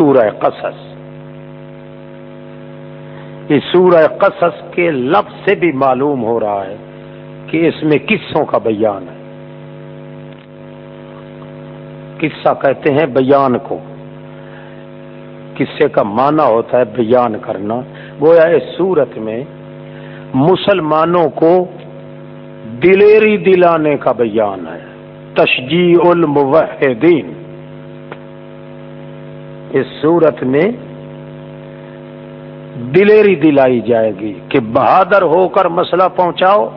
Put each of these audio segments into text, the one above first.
سورہ قصص۔ اس سورہ قصص کے لفظ سے بھی معلوم ہو رہا ہے کہ اس میں قصوں کا بیان ہے۔ قصہ کہتے ہیں بیان کو۔ قصے کا معنی ہوتا ہے بیان کرنا۔ گویا اس صورت میں مسلمانوں کو دلیری دلانے کا بیان ہے۔ تشجیع الموحدین۔ اس صورت میں دلیری دلائی جائے گی کہ بہادر ہو کر مسئلہ پہنچاؤ۔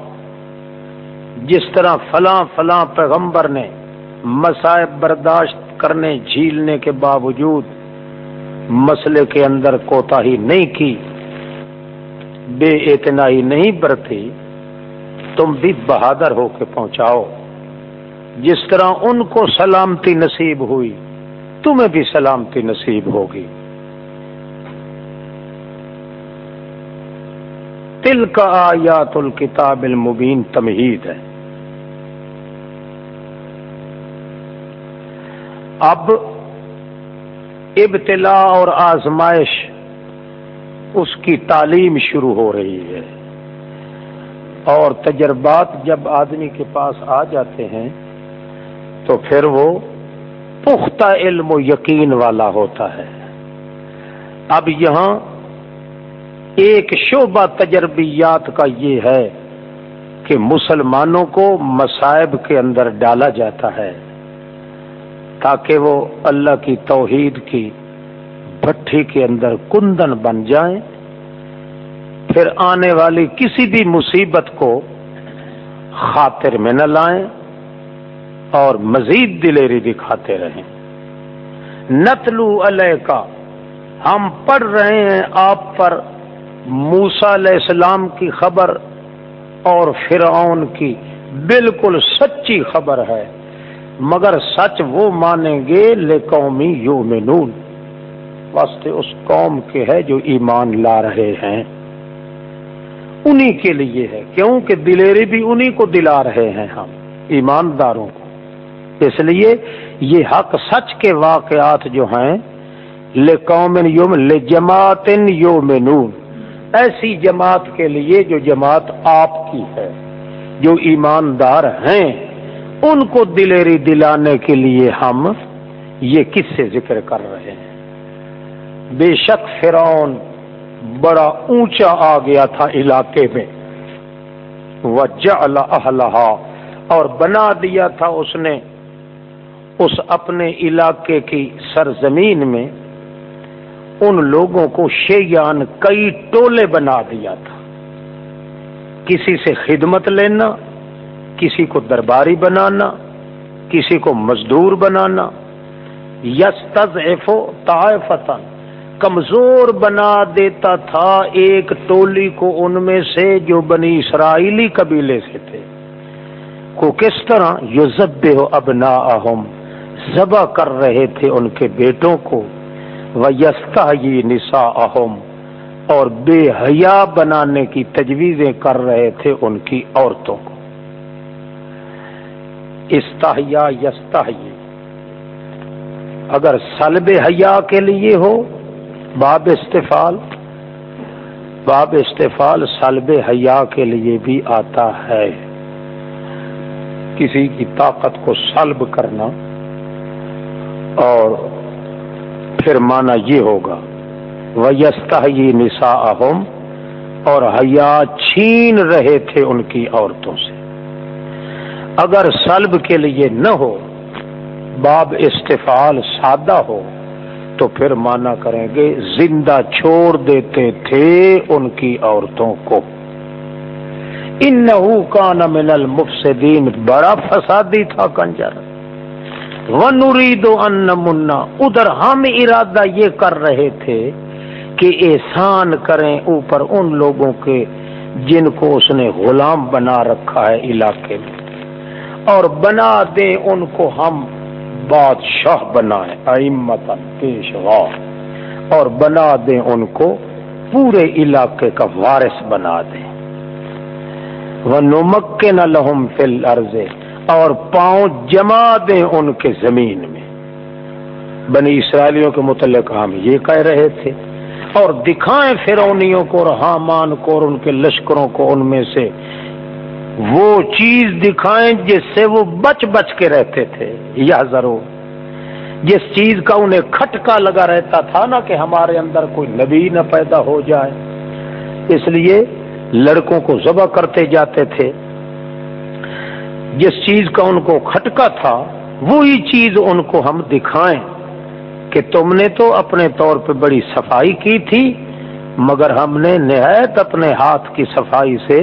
جس طرح فلاں فلاں پیغمبر نے مسائب برداشت کرنے، جھیلنے کے باوجود مسئلے کے اندر کوتا ہی نہیں کی، بے اتنا ہی نہیں برتی، تم بھی بہادر ہو کے پہنچاؤ۔ جس طرح ان کو سلامتی نصیب ہوئی تمہیں بھی سلامتی نصیب ہوگی۔ تل کا آیات الکتاب المبین تمہید ہے۔ اب ابتلا اور آزمائش اس کی تعلیم شروع ہو رہی ہے۔ اور تجربات جب آدمی کے پاس آ جاتے ہیں تو پھر وہ پختہ علم و یقین والا ہوتا ہے۔ اب یہاں ایک شعبہ تجربیات کا یہ ہے کہ مسلمانوں کو مصائب کے اندر ڈالا جاتا ہے تاکہ وہ اللہ کی توحید کی بھٹی کے اندر کندن بن جائیں۔ پھر آنے والی کسی بھی مصیبت کو خاطر میں نہ لائیں۔ اور مزید دلیری دکھاتے رہیں۔ نتلو علیہ کا ہم پڑھ رہے ہیں آپ پر موسا علیہ السلام کی خبر اور فرعون کی بالکل سچی خبر ہے۔ مگر سچ وہ مانیں گے لے قومی یو واسطے اس قوم کے ہے جو ایمان لا رہے ہیں۔ انہی کے لیے ہے کیوں کہ دلیری بھی انہی کو دلا رہے ہیں ہم، ایمانداروں کو۔ اس لیے یہ حق سچ کے واقعات جو ہیں لے قوم یوم لے جماعت ایسی جماعت کے لیے جو جماعت آپ کی ہے، جو ایماندار ہیں، ان کو دلیری دلانے کے لیے ہم یہ کس سے ذکر کر رہے ہیں؟ بے شک فرعون بڑا اونچا آ گیا تھا علاقے میں۔ اور بنا دیا تھا اس نے۔ اس اپنے علاقے کی سرزمین میں ان لوگوں کو شیان کئی ٹولے بنا دیا تھا۔ کسی سے خدمت لینا، کسی کو درباری بنانا، کسی کو مزدور بنانا۔ یس تز ایفو کمزور بنا دیتا تھا ایک ٹولی کو ان میں سے جو بنی اسرائیلی قبیلے سے تھے۔ کو کس طرح یو ضب ہو ابنا ذبح کر رہے تھے ان کے بیٹوں کو۔ وہ یستا نسا اہم اور بے حیا بنانے کی تجویزیں کر رہے تھے ان کی عورتوں کو۔ استحیا یستا اگر سلب حیا کے لیے ہو، باب استفال باب استفال سلب حیا کے لیے بھی آتا ہے۔ کسی کی طاقت کو سلب کرنا۔ اور پھر مانا یہ ہوگا ویستہ نسا اہم اور حیا چھین رہے تھے ان کی عورتوں سے۔ اگر سلب کے لیے نہ ہو، باب استفال سادہ ہو، تو پھر مانا کریں گے زندہ چھوڑ دیتے تھے ان کی عورتوں کو۔ ان کا من المفسدین بڑا فسادی تھا کنجر۔ و نورید ان منا ادھر ہم ارادہ یہ کر رہے تھے کہ احسان کریں اوپر ان لوگوں کے جن کو اس نے غلام بنا رکھا ہے علاقے میں۔ اور بنا دیں ان کو ہم بادشاہ بنائے امتن پیشوا اور بنا دیں ان کو پورے علاقے کا وارث بنا دیں۔ وہ نمک کے نہ لہم فل عرضے اور پاؤں جما دیں ان کے زمین میں۔ بنی اسرائیلیوں کے متعلق ہم یہ کہہ رہے تھے اور دکھائیں فرونیوں کو اور حامان کو اور ان کے لشکروں کو ان میں سے۔ وہ چیز دکھائیں جس سے وہ بچ بچ کے رہتے تھے۔ یا ضرور۔ جس چیز کا انہیں کھٹکا لگا رہتا تھا نا کہ ہمارے اندر کوئی نبی نہ پیدا ہو جائے۔ اس لیے لڑکوں کو ذبح کرتے جاتے تھے۔ جس چیز کا ان کو کھٹکا تھا، وہی چیز ان کو ہم دکھائیں کہ تم نے تو اپنے طور پہ بڑی صفائی کی تھی، مگر ہم نے نہایت اپنے ہاتھ کی صفائی سے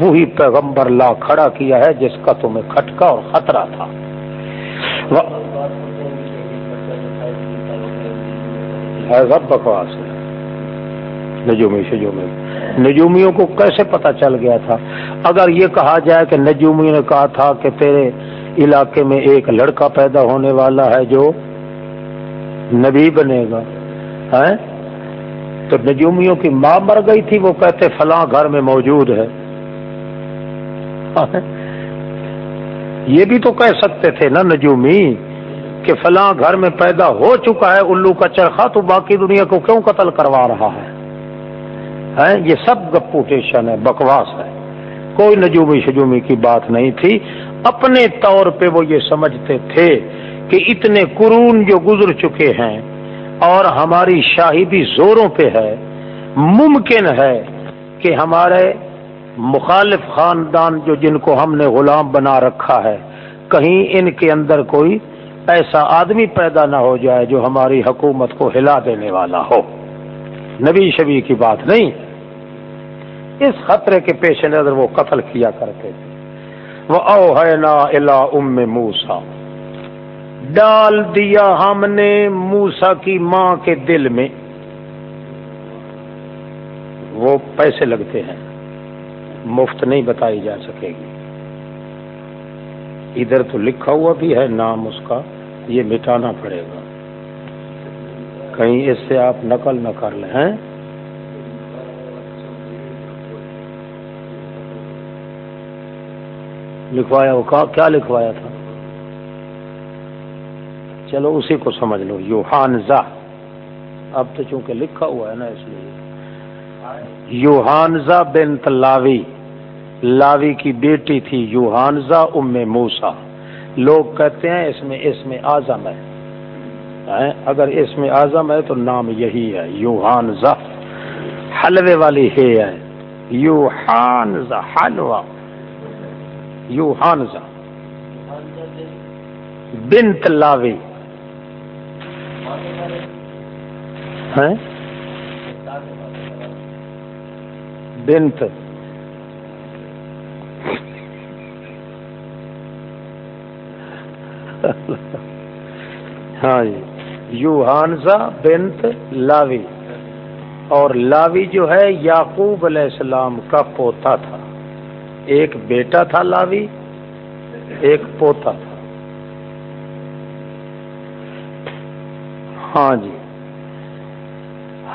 وہی پیغمبر لا کھڑا کیا ہے جس کا تمہیں کھٹکا اور خطرہ تھا۔ بکواس ہے نجومی شجومی نجومیوں کو کیسے پتا چل گیا تھا؟ اگر یہ کہا جائے کہ نجومی نے کہا تھا کہ تیرے علاقے میں ایک لڑکا پیدا ہونے والا ہے جو نبی بنے گا تو نجومیوں کی ماں مر گئی تھی، وہ کہتے فلاں گھر میں موجود ہے۔ یہ بھی تو کہہ سکتے تھے نا نجومی کہ فلاں گھر میں پیدا ہو چکا ہے، الو کا چرخا تو باقی دنیا کو کیوں قتل کروا رہا ہے؟ یہ سب گپوٹیشن ہے بکواس ہے کوئی نجومی شجومی کی بات نہیں تھی۔ اپنے طور پہ وہ یہ سمجھتے تھے کہ اتنے قرون جو گزر چکے ہیں اور ہماری شاہی بھی زوروں پہ ہے، ممکن ہے کہ ہمارے مخالف خاندان جو جن کو ہم نے غلام بنا رکھا ہے، کہیں ان کے اندر کوئی ایسا آدمی پیدا نہ ہو جائے جو ہماری حکومت کو ہلا دینے والا ہو۔ نبی شبی کی بات نہیں۔ اس خطرے کے پیش نظر وہ قتل کیا کرتے تھے۔ وہ او ہے نا الا ام موسا ڈال دیا ہم نے موسا کی ماں کے دل میں۔ وہ پیسے لگتے ہیں۔ مفت نہیں بتائی جا سکے گی۔ ادھر تو لکھا ہوا بھی ہے نام اس کا۔ یہ مٹانا پڑے گا۔ کہیں اس سے آپ نقل نہ کر لیں لکھوایا وہ کیا لکھوایا تھا؟ چلو اسی کو سمجھ لو یوہانزا اب تو چونکہ لکھا ہوا ہے نا، اس لیے۔ یوہانزا بنت لاوی۔ لاوی کی بیٹی تھی یوہانزا ام موسا لوگ کہتے ہیں اس میں اس میں آزم ہے۔ اگر اس میں آزم ہے تو نام یہی ہے یوہانزا حلوے والی ہے۔ یوہانزا حلوہ۔ یو بنت لاوی۔ ہاں؟ بنت۔ ہاں جی۔ یو ہانزا بنت لاوی۔ اور لاوی جو ہے یعقوب علیہ السلام کا پوتا تھا۔ ایک بیٹا تھا لاوی، ایک پوتا تھا۔ ہاں جی۔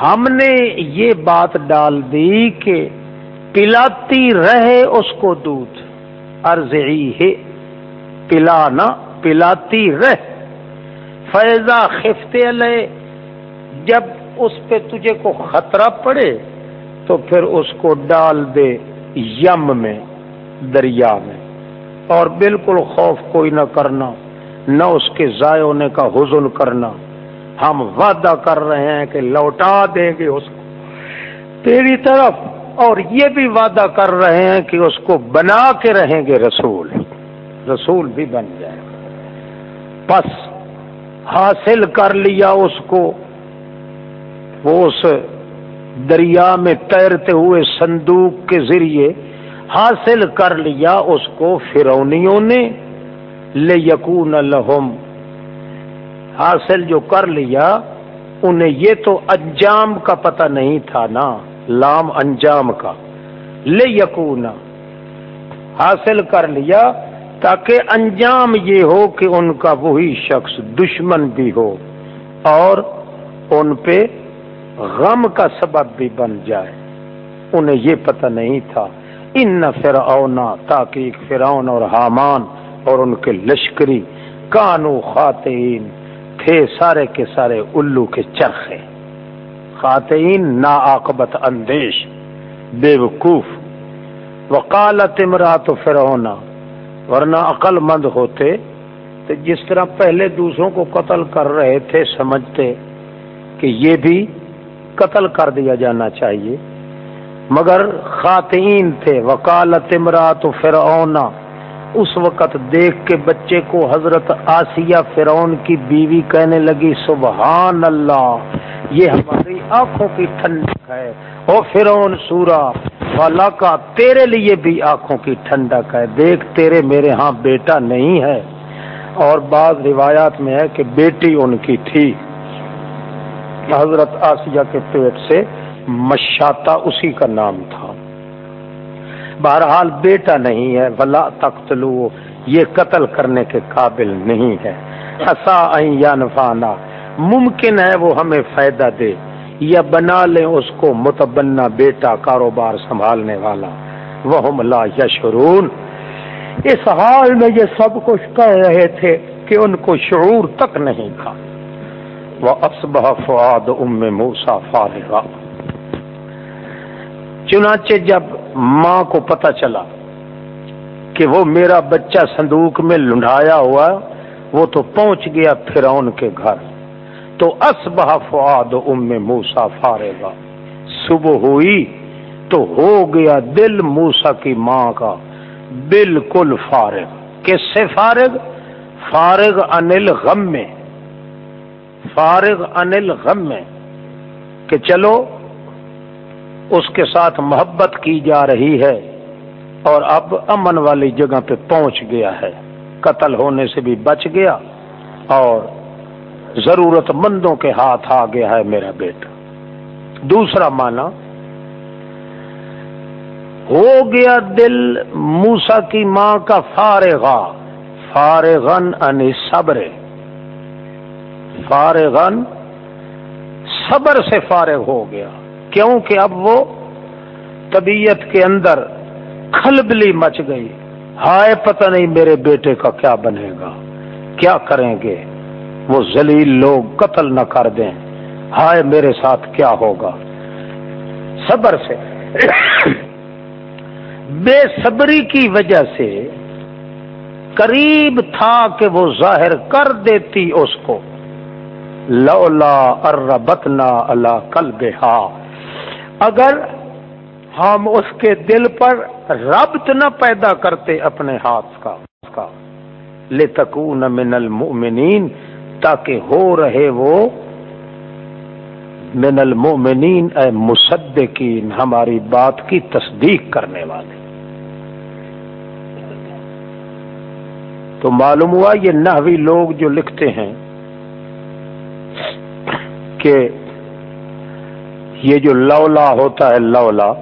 ہم نے یہ بات ڈال دی کہ پلاتی رہے اس کو دودھ ارضی ہے پلانا پلاتی رہ۔ فیضا خفتے علیہ جب اس پہ تجھے کو خطرہ پڑے تو پھر اس کو ڈال دے یم میں۔ دریا میں۔ اور بالکل خوف کوئی نہ کرنا، نہ اس کے ضائع ہونے کا حزن کرنا۔ ہم وعدہ کر رہے ہیں کہ لوٹا دیں گے اس کو۔ تیری طرف، اور یہ بھی وعدہ کر رہے ہیں کہ اس کو بنا کے رہیں گے رسول۔ رسول بھی بن جائے بس حاصل کر لیا اس کو۔ وہ اس دریا میں تیرتے ہوئے صندوق کے ذریعے حاصل کر لیا اس کو فرونیوں نے لے یقون لہم۔ حاصل جو کر لیا، انہیں یہ تو انجام کا پتہ نہیں تھا نا، لام انجام کا۔ لے یقون حاصل کر لیا تاکہ انجام یہ ہو کہ ان کا وہی شخص دشمن بھی ہو اور ان پہ غم کا سبب بھی بن جائے۔ انہیں یہ پتہ نہیں تھا۔ ان فرعونا تاکہ فرعون اور حامان اور ان کے لشکری کانو خاتین تھے سارے کے سارے الو کے چرخے خاتین نا عاقبت اندیش بے وقوف وکالت امرات فرعون، ورنہ عقل مند ہوتے، تو جس طرح پہلے دوسروں کو قتل کر رہے تھے، سمجھتے کہ یہ بھی قتل کر دیا جانا چاہیے۔ مگر خاتین تھے۔ وکالت امرات فرعون۔ اس وقت دیکھ کے بچے کو حضرت آسیہ فرعون کی بیوی کہنے لگی، سبحان اللہ، یہ ہماری آنکھوں کی ٹھنڈک ہے۔ او فرعون سورا والا کا تیرے لیے بھی آنکھوں کی ٹھنڈک ہے۔ دیکھ، تیرے میرے ہاں بیٹا نہیں ہے۔ اور بعض روایات میں ہے کہ بیٹی ان کی تھی۔ حضرت آسیہ کے پیٹ سے مشاتا اسی کا نام تھا۔ بہرحال بیٹا نہیں ہے، ولا تخت یہ قتل کرنے کے قابل نہیں ہے۔ یا نفانا ممکن ہے وہ ہمیں فائدہ دے، یا بنا لیں اس کو متبنا بیٹا کاروبار سنبھالنے والا۔ وہ لا یشرون اس حال میں یہ سب کچھ کہہ رہے تھے کہ ان کو شعور تک نہیں تھا۔ وہ اسبہ فعاد ام موسا فارغ چنانچہ جب ماں کو پتا چلا کہ وہ میرا بچہ صندوق میں لنڈایا ہوا، وہ تو پہنچ گیا فرعون کے گھر۔ تو اسبہ فعاد ام موسا فارغ صبح ہوئی تو ہو گیا دل موسا کی ماں کا۔ بالکل فارغ۔ کس سے فارغ؟ فارغ انل غم میں فارغ انل غم میں کہ چلو اس کے ساتھ محبت کی جا رہی ہے اور اب امن والی جگہ پہ پہنچ گیا ہے۔ قتل ہونے سے بھی بچ گیا اور ضرورت مندوں کے ہاتھ آ گیا ہے میرا بیٹا۔ دوسرا معنی، ہو گیا دل موسا کی ماں کا فارغا فارغن ان صبر۔ فارغن صبر سے فارغ ہو گیا۔ کیونکہ اب وہ طبیعت کے اندر کھلبلی مچ گئی۔ ہائے پتہ نہیں میرے بیٹے کا کیا بنے گا۔ کیا کریں گے؟ وہ ذلیل لوگ قتل نہ کر دیں۔ ہائے میرے ساتھ کیا ہوگا؟ صبر سے۔ بے صبری کی وجہ سے قریب تھا کہ وہ ظاہر کر دیتی اس کو۔ لولا اربتنا اللہ کل اگر ہم اس کے دل پر ربط نہ پیدا کرتے اپنے ہاتھ کا لے تکون من المؤمنین، تاکہ ہو رہے وہ۔ من المؤمنین، اے مصدقین، ہماری بات کی تصدیق کرنے والے۔ تو معلوم ہوا یہ نحوی لوگ جو لکھتے ہیں کہ یہ جو لولا ہوتا ہے، لولا۔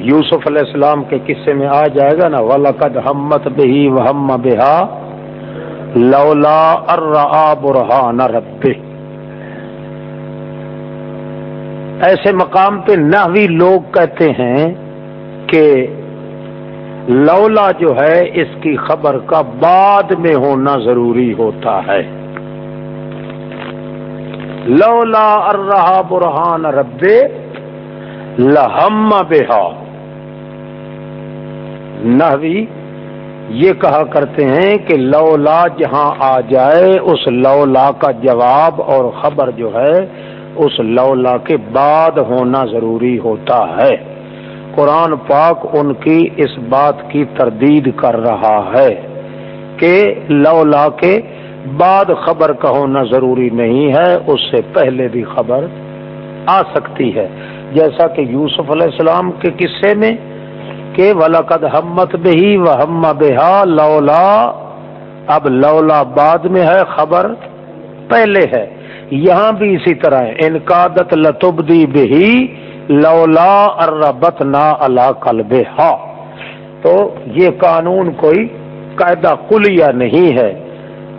یوسف علیہ السلام کے قصے میں آ جائے گا نا، ولقد ہمت بہی وہم بہا۔ لولا ارا برہان رب ایسے مقام پہ نحوی لوگ کہتے ہیں کہ لولا جو ہے، اس کی خبر کا بعد میں ہونا ضروری ہوتا ہے۔ لولا ارہا برہان رب لہم بہا۔ نہوی یہ کہا کرتے ہیں کہ لولا جہاں آ جائے اس لولا کا جواب اور خبر جو ہے اس لولا کے بعد ہونا ضروری ہوتا ہے۔ قرآن پاک ان کی اس بات کی تردید کر رہا ہے کہ لولا کے بعد خبر کا ہونا ضروری نہیں ہے، اس سے پہلے بھی خبر آ سکتی ہے۔ جیسا کہ یوسف علیہ السلام کے قصے میں کہ ولاقد ہمت بہی و ہم بہا لولا، اب لولا بعد میں ہے، خبر پہلے ہے۔ یہاں بھی اسی طرح ہے۔ انکادت لتبدی بہی، لولا اربت نا اللہ کلب تو یہ قانون کوئی قاعدہ کلیہ نہیں ہے۔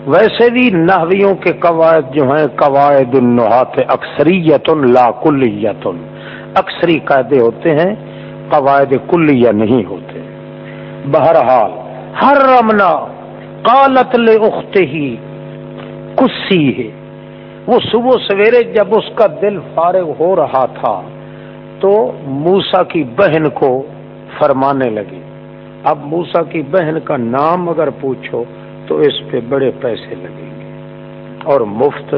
ویسے بھی نحویوں کے قواعد جو ہیں، قواعد النحات اکثریت لا کلیت اکثری قاعدے ہوتے ہیں، قواعد کلیہ نہیں ہوتے۔ بہرحال ہر رمنا قالت لے اخت ہی کسی ہے۔ وہ صبح سویرے جب اس کا دل فارغ ہو رہا تھا، تو موسا کی بہن کو فرمانے لگی اب موسا کی بہن کا نام اگر پوچھو تو اس پہ بڑے پیسے لگیں گے۔ اور مفت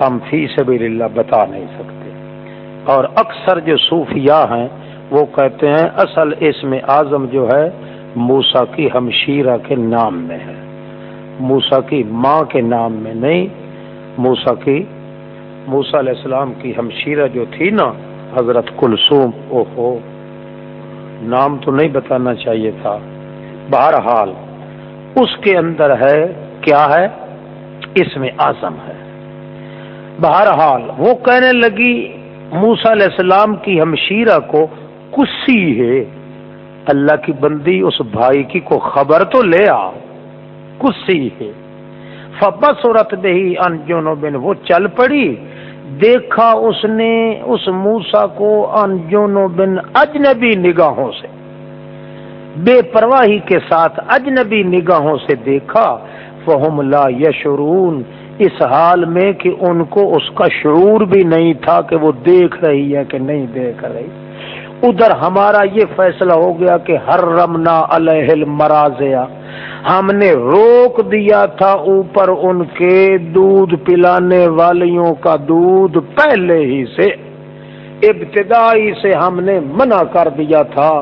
ہم فی سبیل اللہ بتا نہیں سکتے۔ اور اکثر جو صوفیاء ہیں، وہ کہتے ہیں، اصل اس میں اعظم جو ہے موسا کی ہمشیرہ کے نام میں ہے۔ موسا کی ماں کے نام میں نہیں موسا کی موسا علیہ السلام کی ہمشیرہ جو تھی نا، حضرت کلسوم او ہو نام تو نہیں بتانا چاہیے تھا۔ بہرحال اس کے اندر ہے، کیا ہے؟ اس میں آزم ہے۔ بہرحال وہ کہنے لگی موسا علیہ السلام کی ہمشیرہ کو کسی ہے، اللہ کی بندی، اس بھائی کی کو خبر تو لے آ کسی ہے۔ فبس عورت دہی انجونو بن وہ چل پڑی۔ دیکھا اس نے، اس موسا کو انجونو بن اجنبی نگاہوں سے۔ بے پرواہی کے ساتھ اجنبی نگاہوں سے دیکھا، فہم لا یشرون اس حال میں کہ ان کو اس کا شعور بھی نہیں تھا کہ وہ دیکھ رہی ہے کہ نہیں دیکھ رہی۔ ادھر ہمارا یہ فیصلہ ہو گیا کہ ہر رمنا المرازیا ہم نے روک دیا تھا اوپر ان کے دودھ پلانے والیوں کا دودھ پہلے ہی سے، ابتدائی سے ہم نے منع کر دیا تھا۔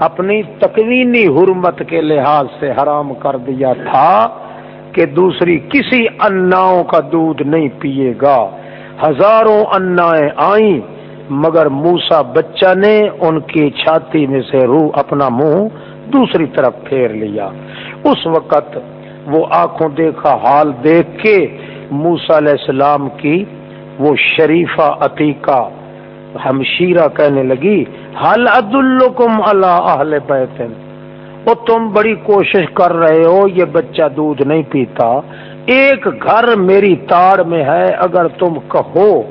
اپنی تکوینی حرمت کے لحاظ سے حرام کر دیا تھا کہ دوسری کسی اناؤں کا دودھ نہیں پیے گا۔ ہزاروں انائیں آئیں، مگر موسا بچہ نے ان کی چھاتی میں سے روح اپنا منہ دوسری طرف پھیر لیا۔ اس وقت وہ آنکھوں دیکھا حال دیکھ کے موسا علیہ السلام کی وہ شریفہ عتیقہ ہمشیرہ کہنے لگی حل عد اللہ اہل بیتن وہ تم بڑی کوشش کر رہے ہو، یہ بچہ دودھ نہیں پیتا۔ ایک گھر میری تاڑ میں ہے، اگر تم کہو،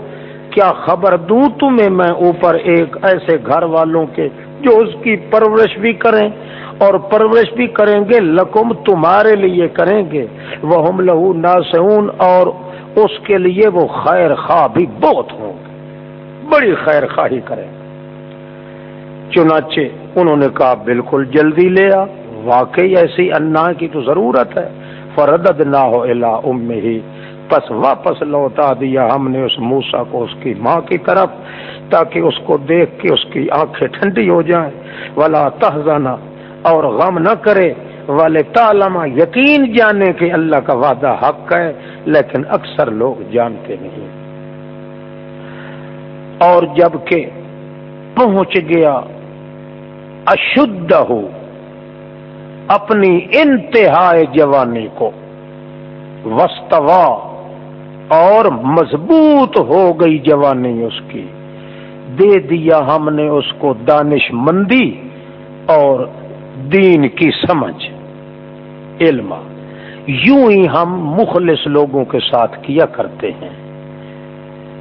کیا خبر دوں تمہیں میں اوپر ایک ایسے گھر والوں کے جو اس کی پرورش بھی کریں؟ اور پرورش بھی کریں گے، لکم تمہارے لیے کریں گے۔ وہ ہم لہو ناسون اور اس کے لیے وہ خیر خواہ بھی بہت ہوں۔ گے بڑی خیر خواہی کریں۔ چنانچہ انہوں نے کہا، بالکل جلدی لے آ، واقعی ایسی انا کی تو ضرورت ہے۔ فردد نہ ہو الا ام ہی پس واپس لوٹا دیا ہم نے اس موسا کو اس کی ماں کی طرف، تاکہ اس کو دیکھ کے اس کی آنکھیں ٹھنڈی ہو جائیں۔ ولا تہزانہ اور غم نہ کرے۔ والے تالما یقین جانے کہ اللہ کا وعدہ حق ہے، لیکن اکثر لوگ جانتے نہیں۔ اور جبکہ پہنچ گیا اشدھ ہو اپنی انتہائی جوانی کو وسطوا اور مضبوط ہو گئی جوانی اس کی۔ دے دیا ہم نے اس کو دانش مندی اور دین کی سمجھ، علم۔ یوں ہی ہم مخلص لوگوں کے ساتھ کیا کرتے ہیں۔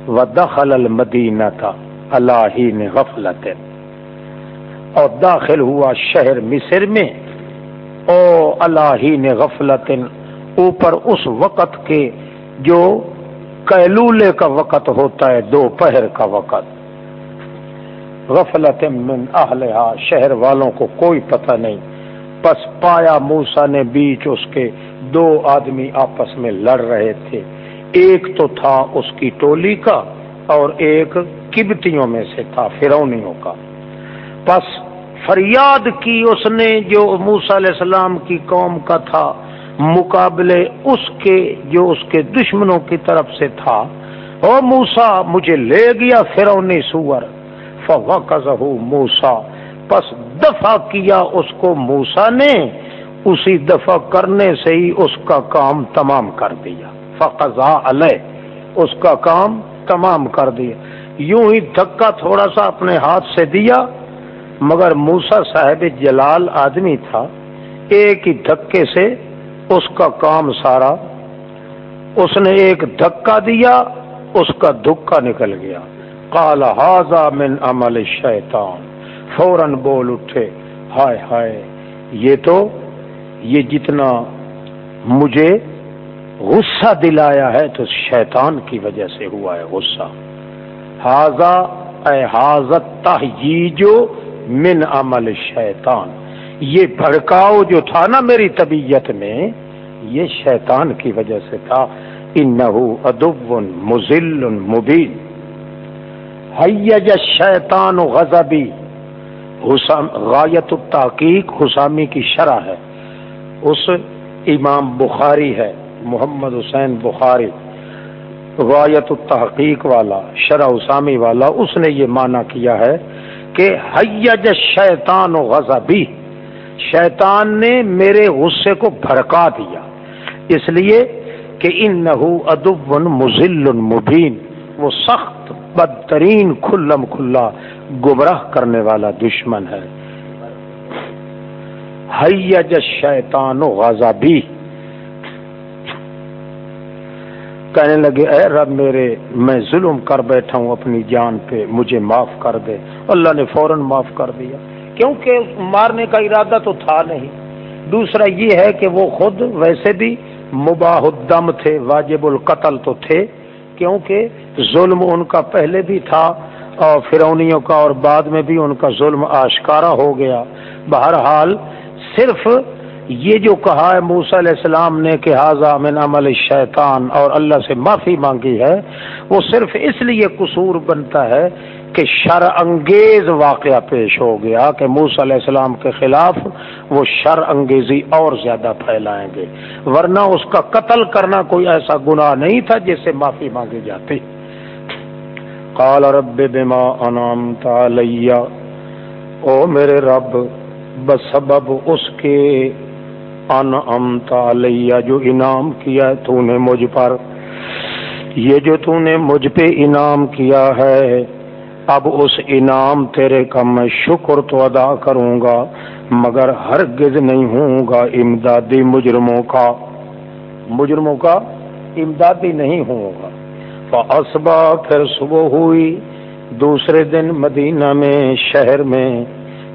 وہ دخل المدینہ تھا اللہ نے غفلت اور داخل ہوا شہر مصر میں. او اللہ نے غفلت اوپر اس وقت کے جو کیلولے کا وقت ہوتا ہے، دوپہر کا وقت. غفلت من اہلہا، شہر والوں کو کوئی پتہ نہیں. پس پایا موسا نے بیچ اس کے دو آدمی آپس میں لڑ رہے تھے۔ ایک تو تھا اس کی ٹولی کا اور ایک کبتیوں میں سے تھا فرونیوں کا۔ پس فریاد کی اس نے جو موسا علیہ السلام کی قوم کا تھا، مقابلے اس کے جو اس کے دشمنوں کی طرف سے تھا، او موسا مجھے لے گیا فرونی سور۔ موسا پس دفع کیا اس کو موسا نے، اسی دفع کرنے سے ہی اس کا کام تمام کر دیا۔ فقضا علیہ۔ اس کا کام تمام کر دیا۔ یوں ہی دھکا تھوڑا سا اپنے ہاتھ سے دیا، مگر موسا صاحب جلال آدمی تھا۔ ایک ہی دھکے سے اس کا کام سارا۔ اس نے ایک دھکا دیا، اس کا دھکا نکل گیا۔ کالا ہاضا من عمل شیطان فوراً بول اٹھے۔ ہائے ہائے، یہ تو، یہ جتنا مجھے غصہ دلایا ہے تو شیطان کی وجہ سے ہوا ہے غصہ۔ حاضا اے حاضت جو من عمل شیطان۔ یہ بھڑکاؤ جو تھا نا میری طبیعت میں، یہ شیطان کی وجہ سے تھا۔ انہو ادب مزل مبین۔ حیج شیطان غضبی۔ غایت التحقیق حسامی کی شرح ہے۔ اس امام بخاری ہے۔ محمد حسین بخاری غایت التحقیق والا، شرح اسامی والا، اس نے یہ مانا کیا ہے کہ حیج شیطان و غضبی، شیطان نے میرے غصے کو بھڑکا دیا، اس لیے کہ ان نحو ادب مزل مبین، وہ سخت، بدترین، کھلم کھلا، گمراہ کرنے والا دشمن ہے۔ حیج شیطان و غضبی کہنے لگے، اے رب میرے، میں ظلم کر بیٹھا ہوں اپنی جان پہ، مجھے معاف کر دے. اللہ نے فوراً معاف کر دیا۔ کیونکہ مارنے کا ارادہ تو تھا نہیں۔ دوسرا یہ ہے کہ وہ خود ویسے بھی مباح الدم تھے، واجب القتل تو تھے، کیونکہ ظلم ان کا پہلے بھی تھا اور فرونیوں کا اور بعد میں بھی ان کا ظلم آشکارا ہو گیا۔ بہرحال صرف یہ جو کہا ہے موسیٰ علیہ السلام نے کہ حاضہ من عمل شیطان اور اللہ سے معافی مانگی ہے، وہ صرف اس لیے قصور بنتا ہے کہ شر انگیز واقعہ پیش ہو گیا کہ موس علیہ السلام کے خلاف وہ شر انگیزی اور زیادہ پھیلائیں گے۔ ورنہ اس کا قتل کرنا کوئی ایسا گناہ نہیں تھا جس سے معافی مانگی جاتی۔ قال رب بما انعمت علی، او میرے رب، بسبب اس کے انعمت علی جو انعام کیا تو نے مجھ پر۔ یہ جو تو نے مجھ پہ انعام کیا ہے، اب اس انعام تیرے کا میں شکر تو ادا کروں گا، مگر ہرگز نہیں ہوں گا امدادی مجرموں کا۔ مجرموں کا امدادی نہیں ہوں گا۔ فاسبا پھر صبح ہوئی، دوسرے دن مدینہ میں، شہر میں،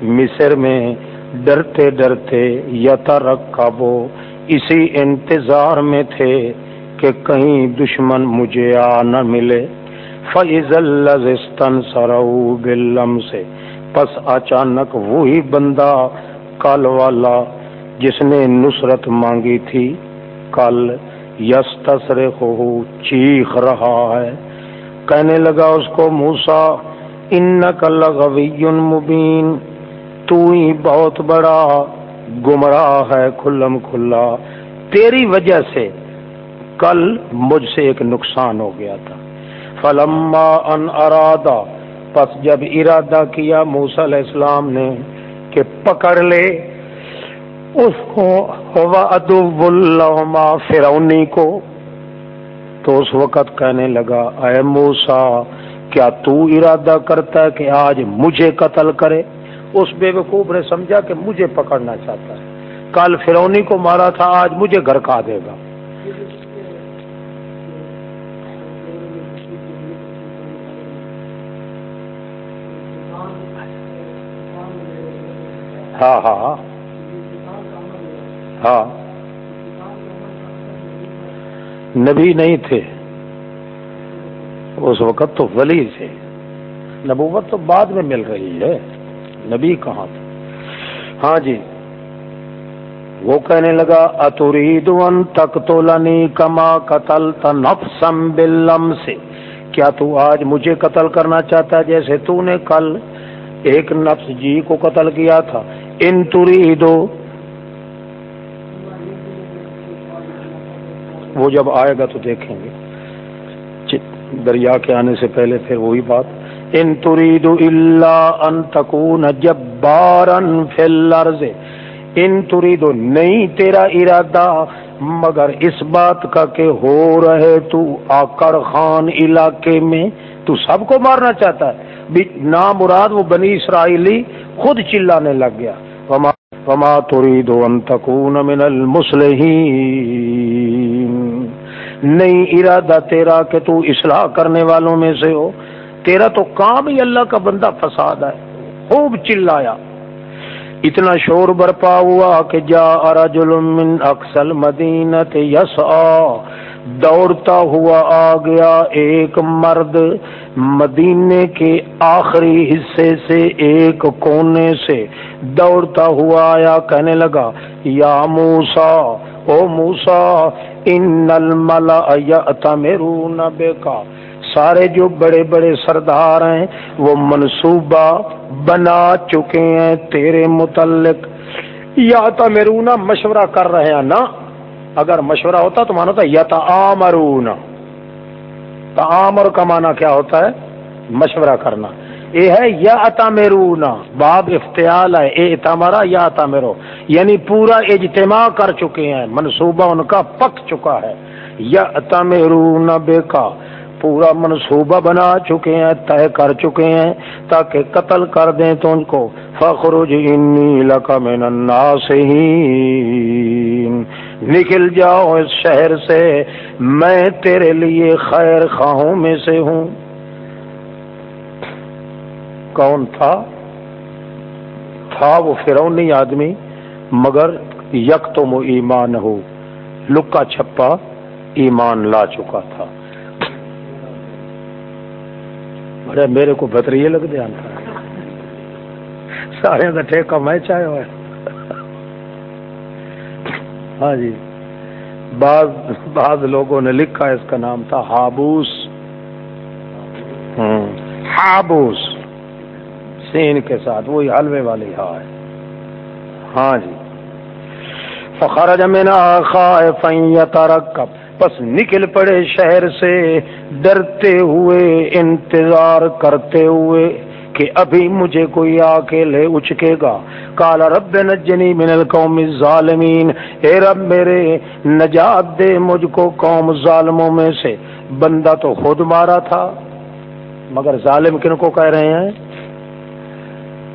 مصر میں ڈرتے ڈرتے یتا رکھا وہ اسی انتظار میں تھے کہ کہیں دشمن مجھے آ نہ ملے۔ فیض الزستن سرو بلم سے پس اچانک وہی بندہ کل والا جس نے نصرت مانگی تھی، کل یس تسر چیخ رہا ہے۔ کہنے لگا اس کو موسا ان کل مبین۔ تو ہی بہت بڑا گمراہ ہے کھلم کھلا۔ تیری وجہ سے کل مجھ سے ایک نقصان ہو گیا تھا۔ فلما ان ارادہ پس جب ارادہ کیا موسیٰ علیہ السلام نے کہ پکڑ لے، اس کو ادب اللہ فرونی کو، تو اس وقت کہنے لگا، اے موسا کیا تو ارادہ کرتا ہے کہ آج مجھے قتل کرے؟ اس بے وقوف نے سمجھا کہ مجھے پکڑنا چاہتا ہے۔ کل فرونی کو مارا تھا، آج مجھے گھر کا دے گا۔ ہاں ہاں۔ ہاں۔, ہاں۔ نبی نہیں تھے۔ اس وقت تو ولی تھے۔ نبوت تو بعد میں مل رہی ہے۔ نبی کہاں تھے ہاں جی۔ وہ کہنے لگا، اترید تک تو لنی کما قتل تنفسم بلم سے کیا تو آج مجھے قتل کرنا چاہتا ہے جیسے تو نے کل ایک نفس جی کو قتل کیا تھا؟ ان تری دو وہ جب آئے گا تو دیکھیں گے۔ دریا کے آنے سے پہلے پھر وہی بات۔ ان ترید اللہ ان تکون جبارن فی الارض ان ترید نہیں تیرا ارادہ، مگر اس بات کا کہ ہو رہے تو آکر خان علاقے میں تو سب کو مارنا چاہتا ہے۔ نام مراد وہ بنی اسرائیلی خود چلانے لگ گیا۔ وما تريد ان تكون من المصلحين۔ نہیں ارادہ تیرا کہ تو اصلاح کرنے والوں میں سے ہو۔ تیرا تو کام ہی اللہ کا بندہ فساد ہے، خوب چلایا۔ اتنا شور برپا ہوا کہ جا رجل من اکسل مدینت یس دوڑتا ہوا آ گیا ایک مرد مدینے کے آخری حصے سے ایک کونے سے۔ دوڑتا ہوا آیا، کہنے لگا، یا موسا او موسا ان الملا یأتمرون بکا۔ سارے جو بڑے بڑے سردار ہیں، وہ منصوبہ بنا چکے ہیں تیرے متعلق۔ یا تمرونا مشورہ کر رہے ہیں نا۔ اگر مشورہ ہوتا تو مانا تھا یا تعامرون تعامر کا معنی کیا ہوتا ہے؟ مشورہ کرنا۔ یہ ہے، یا اتامرونا باب افتعال ہے، اے اتامرا یا اتامرو یعنی پورا اجتماع کر چکے ہیں۔ منصوبہ ان کا پک چکا ہے۔ یا اتامرون بے کا پورا منصوبہ بنا چکے ہیں، طے کر چکے ہیں تاکہ قتل کر دیں تو ان کو۔ فخرج انی من ہی نکل جاؤ اس شہر سے، میں تیرے لیے خیر خواہوں میں سے ہوں۔ کون تھا؟ تھا وہ فرونی آدمی، مگر یک تو ایمان ہو لکا چھپا، ایمان لا چکا تھا۔ بڑے میرے کو بہتری لگ دیا۔ سارے کا ٹھیکہ میں چاہے ہوئے۔ ہاں جی۔ بعض بعض لوگوں نے لکھا اس کا نام تھا ہابوس ہابوس سین کے ساتھ، وہی حلوے والی ہا ہے۔ ہاں جی۔ فخرج من خائفا يترقب پس نکل پڑے شہر سے، ڈرتے ہوئے، انتظار کرتے ہوئے کہ ابھی مجھے کوئی آ کے لے اچکے گا۔ کالا رب نجنی من القوم الظالمین۔ اے رب میرے، نجات دے مجھ کو قوم ظالموں میں سے۔ بندہ تو خود مارا تھا، مگر ظالم کن کو کہہ رہے ہیں؟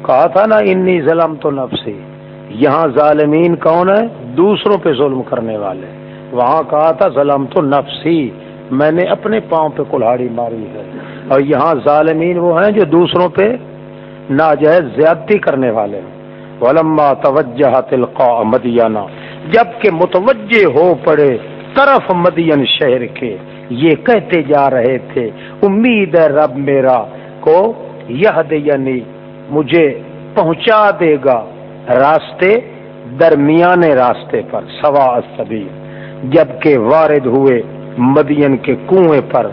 کہا تھا نا، انی ظلم تو نفسی۔ یہاں ظالمین کون ہے دوسروں پہ ظلم کرنے والے۔ وہاں کہا تھا ظلم تو نفسی، میں نے اپنے پاؤں پہ کلاڑی ماری ہے۔ اور یہاں ظالمین وہ ہیں جو دوسروں پہ ناجائز زیادتی کرنے والے ہیں۔ ولما توجہ تلقا مدینہ، جبکہ متوجہ ہو پڑے طرف مدین شہر کے۔ یہ کہتے جا رہے تھے، امید ہے رب میرا کو یہ یعنی مجھے پہنچا دے گا راستے درمیان راستے پر، سوا سبھی جبکہ وارد ہوئے مدین کے کنویں پر،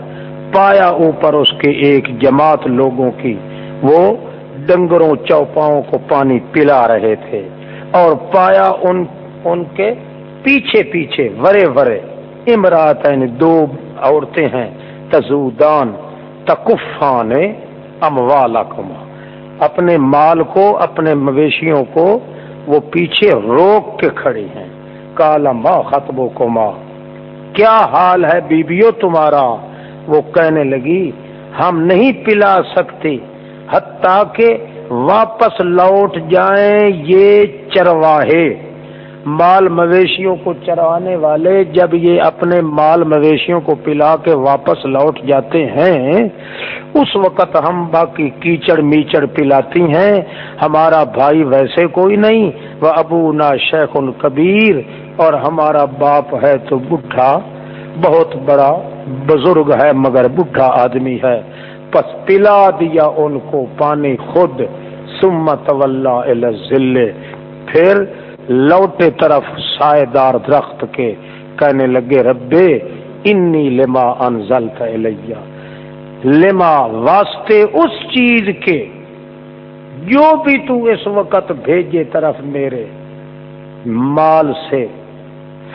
پایا اوپر اس کے ایک جماعت لوگوں کی، وہ ڈنگروں چوپاؤں کو پانی پلا رہے تھے اور پایا ان ان کے پیچھے پیچھے، ورے ورے امرات دو عورتیں ہیں، تزودان تکفان اموالا کما اپنے مال کو، اپنے مویشیوں کو وہ پیچھے روک کے کھڑی ہیں۔ کالا ماں خطبوں کو ماں کیا حال ہے بیبیو تمہارا؟ وہ کہنے لگی، ہم نہیں پلا سکتے، حتیٰ کہ واپس لوٹ جائیں یہ چرواہے۔ مال مویشیوں کو چرانے والے جب یہ اپنے مال مویشیوں کو پلا کے واپس لوٹ جاتے ہیں، اس وقت ہم باقی کیچڑ میچڑ پلاتی ہیں۔ ہمارا بھائی ویسے کوئی نہیں، وہ ابو نا شیخ کبیر اور ہمارا باپ ہے تو بڈھا بہت بڑا بزرگ ہے مگر بڈھا آدمی ہے۔ پس پلا دیا ان کو پانی خود۔ سمت ذلے پھر لوٹے طرف سائے دار درخت کے۔ کہنے لگے، ربے، انی لما انزلت الیہ۔ لما واسطے اس چیز کے۔ جو بھی تو اس وقت بھیجے طرف میرے۔ مال سے۔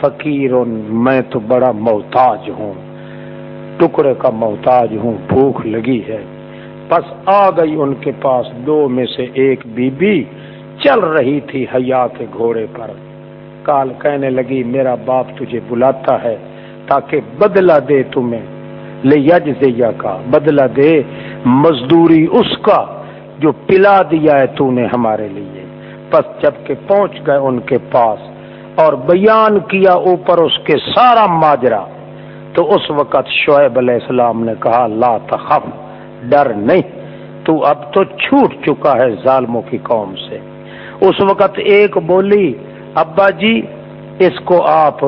فقیر، میں تو بڑا محتاج ہوں۔ ٹکڑے کا محتاج ہوں، بھوک لگی ہے۔ بس آ گئی ان کے پاس، دو میں سے ایک بی بی چل رہی تھی حیا کے گھوڑے پر۔ کال کہنے لگی، میرا باپ تجھے بلاتا ہے تاکہ بدلہ دے تمہیں۔ لے یج کا، بدلہ دے مزدوری اس کا جو پلا دیا ہے تو نے ہمارے لیے۔ بس جبکہ پہنچ گئے ان کے پاس اور بیان کیا اوپر اس کے سارا ماجرا، تو اس وقت شعیب علیہ السلام نے کہا، لا تخف، ڈر نہیں، تو اب تو چھوٹ چکا ہے ظالموں کی قوم سے۔ اس وقت ایک بولی، ابا جی اس کو آپ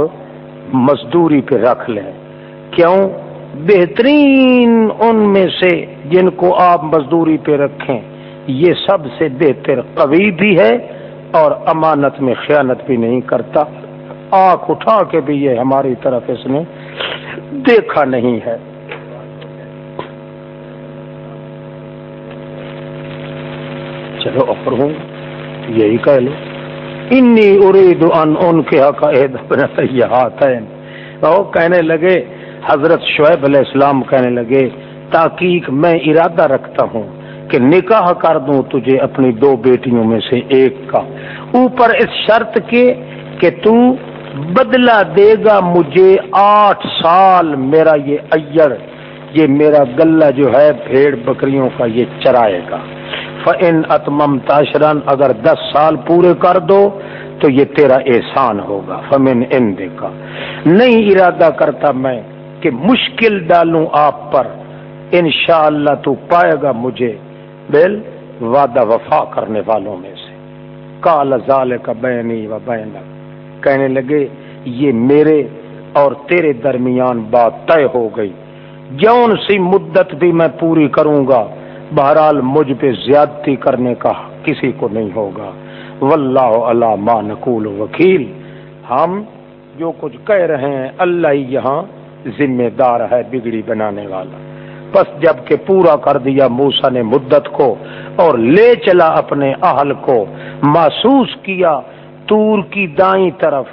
مزدوری پہ رکھ لیں۔ کیوں؟ بہترین ان میں سے جن کو آپ مزدوری پہ رکھیں، یہ سب سے بہتر قوی بھی ہے اور امانت میں خیانت بھی نہیں کرتا۔ آنکھ اٹھا کے بھی یہ ہماری طرف اس نے دیکھا نہیں ہے۔ چلو اور ہوں، یہی کہہ لو۔ انی ارید ان ان کے حق وہ کہنے لگے، حضرت شعیب علیہ السلام کہنے لگے تاکیق میں ارادہ رکھتا ہوں۔ کہ نکاح کر دوں تجھے اپنی دو بیٹیوں میں سے ایک کا۔ اوپر اس شرط کے کہ تو بدلہ دے گا مجھے آٹھ سال میرا یہ ایڑ یہ میرا گلہ جو ہے بھیڑ بکریوں کا یہ چرائے گا۔ فن اتمم تاشرن اگر دس سال پورے کر دو تو یہ تیرا احسان ہوگا۔ فمن ان دیکھا نہیں ارادہ کرتا میں کہ مشکل ڈالوں آپ پر۔ انشاءاللہ اللہ تو پائے گا مجھے بل وعدہ وفا کرنے والوں میں سے۔ کال زال کا بینی و بین کہنے لگے، یہ میرے اور تیرے درمیان بات طے ہو گئی۔ جون سی مدت بھی میں پوری کروں گا، بہرحال مجھ پہ زیادتی کرنے کا کسی کو نہیں ہوگا۔ واللہ اللہ ما نقول وکیل۔ ہم جو کچھ کہہ رہے ہیں، اللہ ہی یہاں ذمہ دار ہے، بگڑی بنانے والا۔ بس جبکہ پورا کر دیا موسا نے مدت کو اور لے چلا اپنے اہل کو۔ محسوس کیا تور کی دائیں طرف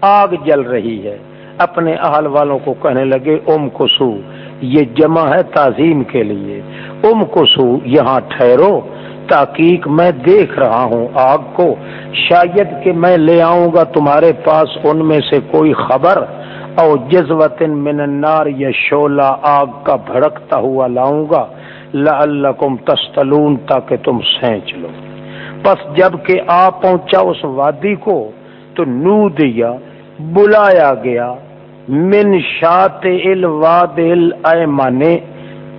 آگ جل رہی ہے۔ اپنے اہل والوں کو کہنے لگے، ام کسو، یہ جمع ہے تعظیم کے لیے۔ ام کسو، یہاں ٹھہرو۔ تاکیق میں دیکھ رہا ہوں آگ کو۔ شاید کہ میں لے آؤں گا تمہارے پاس، ان میں سے کوئی خبر۔ او جزوت من النار یا شولا آگ کا بھڑکتا ہوا لاؤں گا۔ لعلکم تستلون، تاکہ تم سینچ لو۔ پس جبکہ آ پہنچا اس وادی کو، تو نو دیا، بلایا گیا۔ من شاط الواد الایمانے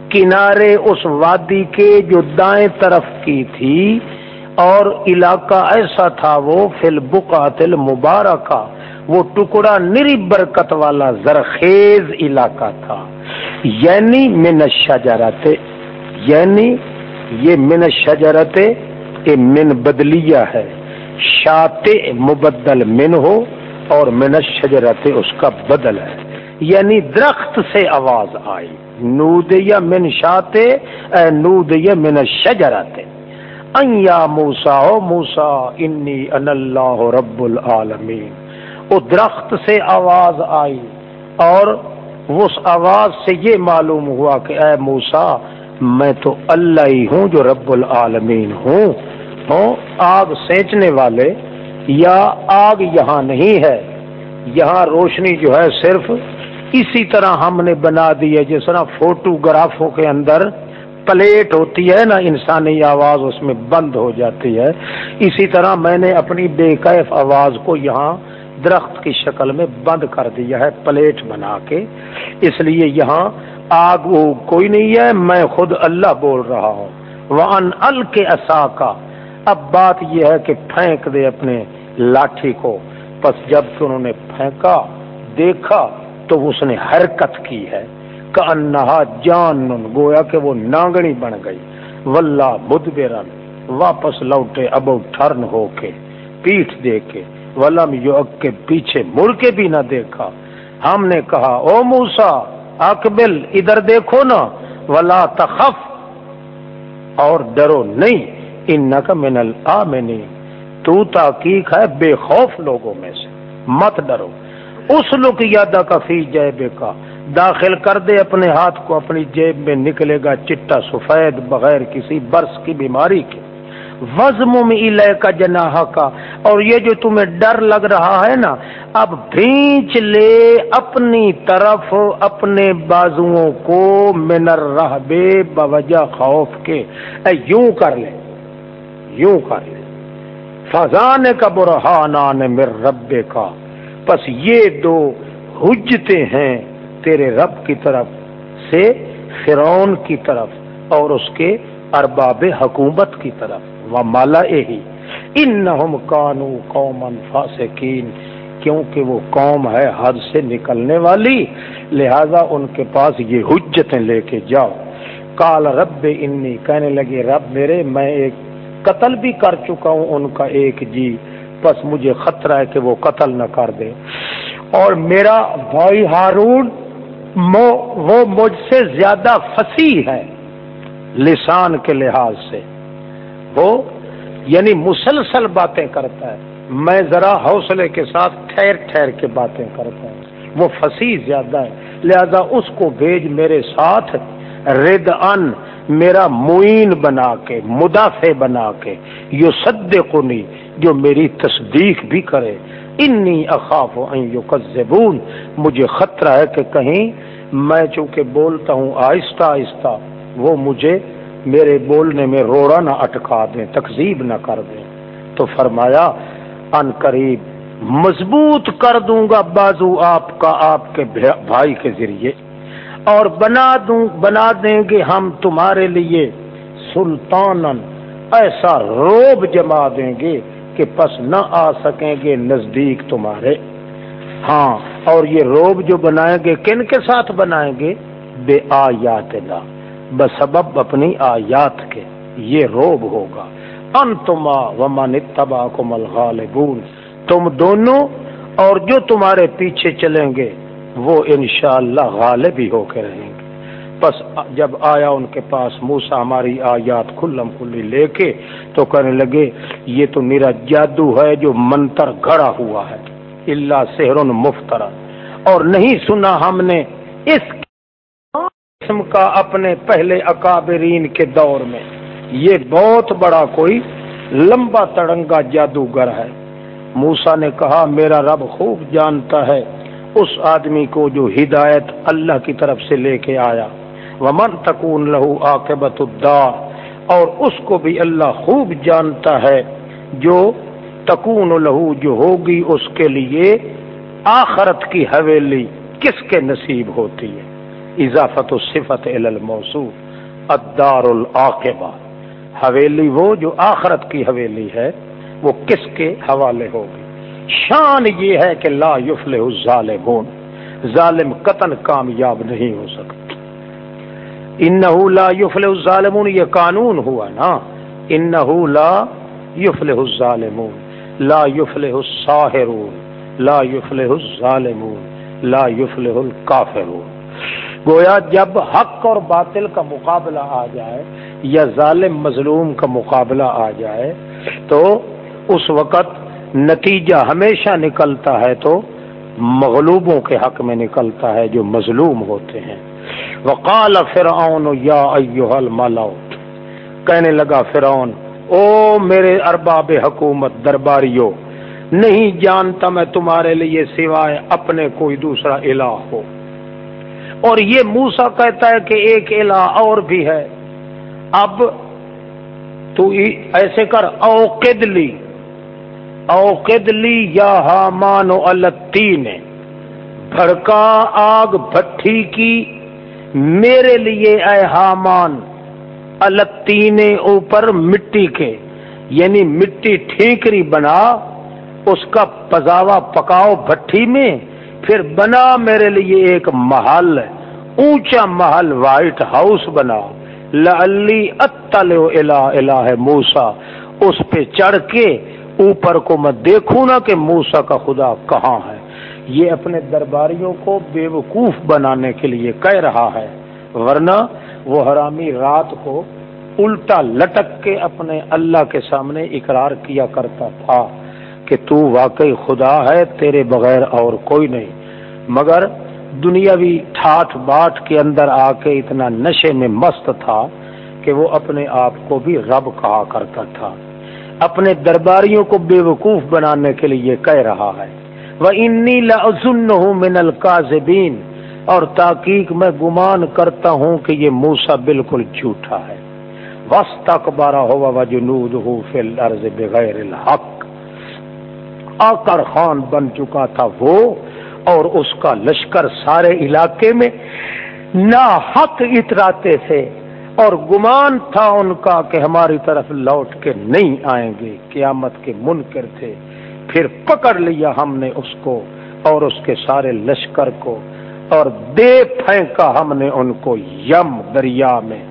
کنارے اس وادی کے جو دائیں طرف کی تھی، اور علاقہ ایسا تھا وہ فل بکات المبارکہ۔ وہ ٹکڑا نری برکت والا زرخیز علاقہ تھا۔ یعنی من شجرت یعنی یہ من شجرت یہ من بدلیہ ہے۔ شاط مبدل من ہو اور من شجرت اس کا بدل ہے۔ یعنی درخت سے آواز آئی۔ نود یا من شاتے اے نود یا من شجرت ان یا موسا او موسا انی ان اللہ رب العالمین۔ وہ درخت سے آواز آئی اور اس آواز سے یہ معلوم ہوا کہ اے موسا میں تو اللہ ہی ہوں جو رب العالمین ہوں۔ ہوں آگ سینچنے والے یا آگ یہاں نہیں ہے؟ یہاں روشنی جو ہے صرف اسی طرح ہم نے بنا دی ہے۔ جس طرح فوٹوگرافوں کے اندر پلیٹ ہوتی ہے نا، انسانی آواز اس میں بند ہو جاتی ہے۔ اسی طرح میں نے اپنی بے قیف آواز کو یہاں درخت کی شکل میں بند کر دیا ہے، پلیٹ بنا کے۔ اس لیے یہاں آگ وہ کوئی نہیں ہے، میں خود اللہ بول رہا ہوں۔ وہ ال کے اصا کا اب بات یہ ہے کہ پھینک دے اپنے لاٹھی کو۔ بس جبکہ انہوں نے پھینکا، دیکھا تو اس نے حرکت کی ہے۔ کہ انہا جان گویا کہ وہ نانگڑی بن گئی۔ واللہ مدبرن، واپس لوٹے ابو ٹھرن ہو کے، پیٹھ دے کے۔ ولم یوک کے پیچھے مڑ کے بھی نہ دیکھا۔ ہم نے کہا، او موسا اکبل ادھر دیکھو نا، ولا تخف۔ اور ڈرو نہیں ان کا من الامنین۔ تو تحقیق ہے بے خوف لوگوں میں سے۔ مت ڈرو۔ اس لک یادا کا فی جیب کا۔ داخل کر دے اپنے ہاتھ کو، اپنی جیب میں نکلے گا چٹا سفید بغیر کسی برس کی بیماری کے۔ وزم میں کا جناح کا اور یہ جو تمہیں ڈر لگ رہا ہے نا، اب بھینچ لے اپنی طرف، اپنے بازوؤں کو منر رہ بے بوجہ خوف کے۔ اے، یوں کر لے، یوں کر لے۔ فضان کا برہان مر ربے کا پس یہ دو حجتے ہیں تیرے رب کی طرف سے فرون کی طرف اور اس کے ارباب حکومت کی طرف۔ وہ مالا ہی ان کانو قومن فاسقین، کیونکہ وہ قوم ہے حد سے نکلنے والی، لہذا ان کے پاس یہ حجتیں لے کے جاؤ۔ کال رب انی، کہنے لگے، رب میرے، میں ایک قتل بھی کر چکا ہوں، ان کا ایک جی۔ بس مجھے خطرہ ہے کہ وہ قتل نہ کر دے۔ اور میرا بھائی ہارون وہ مجھ سے زیادہ فصیح ہے، لسان کے لحاظ سے۔ وہ یعنی مسلسل باتیں کرتا ہے۔ میں ذرا حوصلے کے ساتھ ٹھہر ٹھہر کے باتیں کرتا ہوں۔ وہ فصیح زیادہ ہے۔ لہذا اس کو بھیج میرے ساتھ رد ان میرا معین بنا کے، مدافع بنا کے یو سد جو میری تصدیق بھی کرے۔ انی اخاف یکذبون۔ مجھے خطرہ ہے کہ کہیں میں چونکہ بولتا ہوں آہستہ آہستہ، وہ مجھے میرے بولنے میں روڑا نہ اٹکا دیں تقزیب نہ کر دیں۔ تو فرمایا، ان قریب مضبوط کر دوں گا بازو آپ کا آپ کے بھائی کے ذریعے۔ اور بنا دوں بنا دیں گے ہم تمہارے لیے۔ سلطان ایسا روب جما دیں گے کہ پس نہ آ سکیں گے نزدیک تمہارے۔ ہاں اور یہ روب جو بنائیں گے، کن کے ساتھ بنائیں گے؟ بے آیات اللہ۔ بسبب اپنی آیات کے یہ روب ہوگا۔ انتما ومن اتباکم الغالبون۔ تم دونوں اور جو تمہارے پیچھے چلیں گے، وہ انشاءاللہ غالب ہی ہو کے رہیں گے۔ بس جب آیا ان کے پاس موسا ہماری آیات کھلم کھلی لے کے، تو کہنے لگے، یہ تو میرا جادو ہے جو منتر گھڑا ہوا ہے۔ اللہ سہر مفترا۔ اور نہیں سنا ہم نے اس قسم کا اپنے پہلے اکابرین کے دور میں۔ یہ بہت بڑا کوئی لمبا تڑنگا جادوگر ہے۔ موسا نے کہا، میرا رب خوب جانتا ہے اس آدمی کو جو ہدایت اللہ کی طرف سے لے کے آیا۔ ومن تکون لہو آکبت الدار اور اس کو بھی اللہ خوب جانتا ہے۔ جو تکون لہو جو ہوگی اس کے لیے آخرت کی حویلی، کس کے نصیب ہوتی ہے؟ اضافت صفت الدار العقبہ حویلی وہ جو آخرت کی حویلی ہے، وہ کس کے حوالے ہوگی؟ شان یہ ہے کہ لا یفلح الظالمون، ظالم قتل کامیاب نہیں ہو سکتا۔ انہو لا یفلح الظالمون، یہ قانون ہوا نا۔ انہو لا یفلح الظالمون، لا یفلح الساحرون لا یفلح الظالمون، لا یفلح الکافرون۔ گویا جب حق اور باطل کا مقابلہ آ جائے یا ظالم مظلوم کا مقابلہ آ جائے تو اس وقت نتیجہ ہمیشہ نکلتا ہے تو مغلوبوں کے حق میں نکلتا ہے جو مظلوم ہوتے ہیں۔ وقال فرعون، یا ایوہ الملو کہنے لگا فرعون، او میرے ارباب حکومت درباریوں نہیں جانتا میں تمہارے لیے سوائے اپنے کوئی دوسرا الہ ہو۔ اور یہ موسا کہتا ہے کہ ایک الہ اور بھی ہے۔ اب تو ایسے کر اوقد لی اوقد لی یا ہامان نے بھڑکا آگ بھٹی کی، میرے لیے اے حامان، التین اوپر مٹی کے یعنی مٹی ٹھیکری بنا، اس کا پزاوا پکاؤ بھٹی میں پھر بنا میرے لیے ایک محل اونچا محل وائٹ ہاؤس بنا لی الہ موسا اس پہ چڑھ کے اوپر کو میں دیکھوں نا کہ موسا کا خدا کہاں ہے۔ یہ اپنے درباریوں کو بے وقوف بنانے کے لیے کہہ رہا ہے۔ ورنہ وہ حرامی رات کو الٹا لٹک کے اپنے اللہ کے سامنے اقرار کیا کرتا تھا۔ کہ تو واقعی خدا ہے، تیرے بغیر اور کوئی نہیں۔ مگر دنیاوی ٹھاٹ باٹ کے اندر آ کے اتنا نشے میں مست تھا کہ وہ اپنے آپ کو بھی رب کہا کرتا تھا۔ اپنے درباریوں کو بے وقوف بنانے کے لیے کہہ رہا ہے۔ وہ انی لن ہوں من القاذبین اور تاکیق میں گمان کرتا ہوں کہ یہ موسا بالکل جھوٹا ہے۔ وسط اکبارہ ہوا وجنود ہو فل عرض بغیر الحق۔ آکر خان بن چکا تھا وہ اور اس کا لشکر سارے علاقے میں نہ حق اتراتے تھے اور گمان تھا ان کا کہ ہماری طرف لوٹ کے نہیں آئیں گے، قیامت کے منکر تھے۔ پھر پکڑ لیا ہم نے اس کو اور اس کے سارے لشکر کو اور دے پھینکا ہم نے ان کو یم دریا میں۔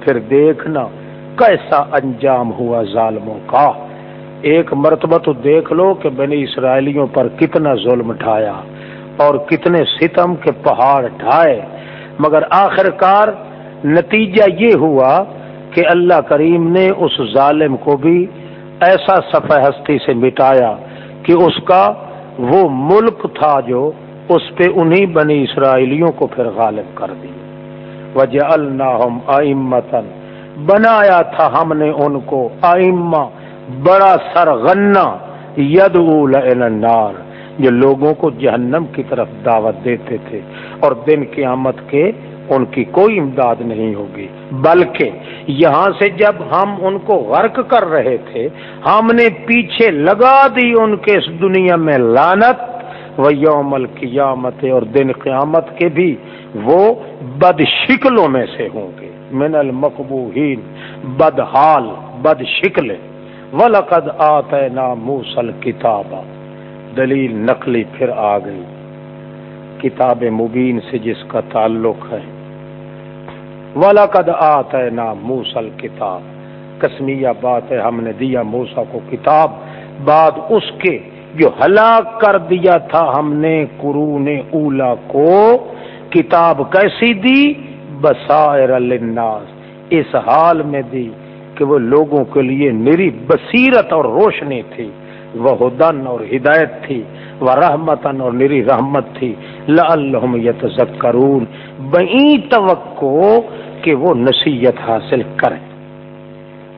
پھر دیکھنا کیسا انجام ہوا ظالموں کا۔ ایک مرتبہ تو دیکھ لو کہ بنی اسرائیلیوں پر کتنا ظلم ڈھایا اور کتنے ستم کے پہاڑ ڈھائے مگر آخر کار نتیجہ یہ ہوا کہ اللہ کریم نے اس ظالم کو بھی ایسا صفحہ ہستی سے مٹایا کہ اس کا وہ ملک تھا جو اس پہ انہی بنی اسرائیلیوں کو پھر غالب کر دی وجہ اللہ بنایا تھا ہم نے ان کو آئمہ۔ بڑا سرغنا ید النار جو لوگوں کو جہنم کی طرف دعوت دیتے تھے اور دن قیامت کے ان کی کوئی امداد نہیں ہوگی۔ بلکہ یہاں سے جب ہم ان کو غرق کر رہے تھے، ہم نے پیچھے لگا دی ان کے اس دنیا میں لانت و یوم القیامت اور دن قیامت کے بھی وہ بد شکلوں میں سے ہوں گے۔ من المقبوہین بد حال، بد شکلیں۔ ولقد آتینا موسل کتاب دلیل نقلی پھر آ گئی۔ کتاب مبین سے جس کا تعلق ہے۔ ولقد آتینا موسل کتاب کسمیہ بات ہے، ہم نے دیا موسا کو کتاب، بعد اس کے جو ہلاک کر دیا تھا، ہم نے قرون اولا کو کتاب کیسی دی؟ بسائر للناس، اس حال میں دی۔ کہ وہ لوگوں کے لیے میری بصیرت اور روشنی تھی۔ وہ ہدن اور ہدایت تھی، وہ رحمتن اور میری رحمت تھی۔ لعلہم یتذکرون۔ بئی توقع کہ وہ نصیحت حاصل کریں۔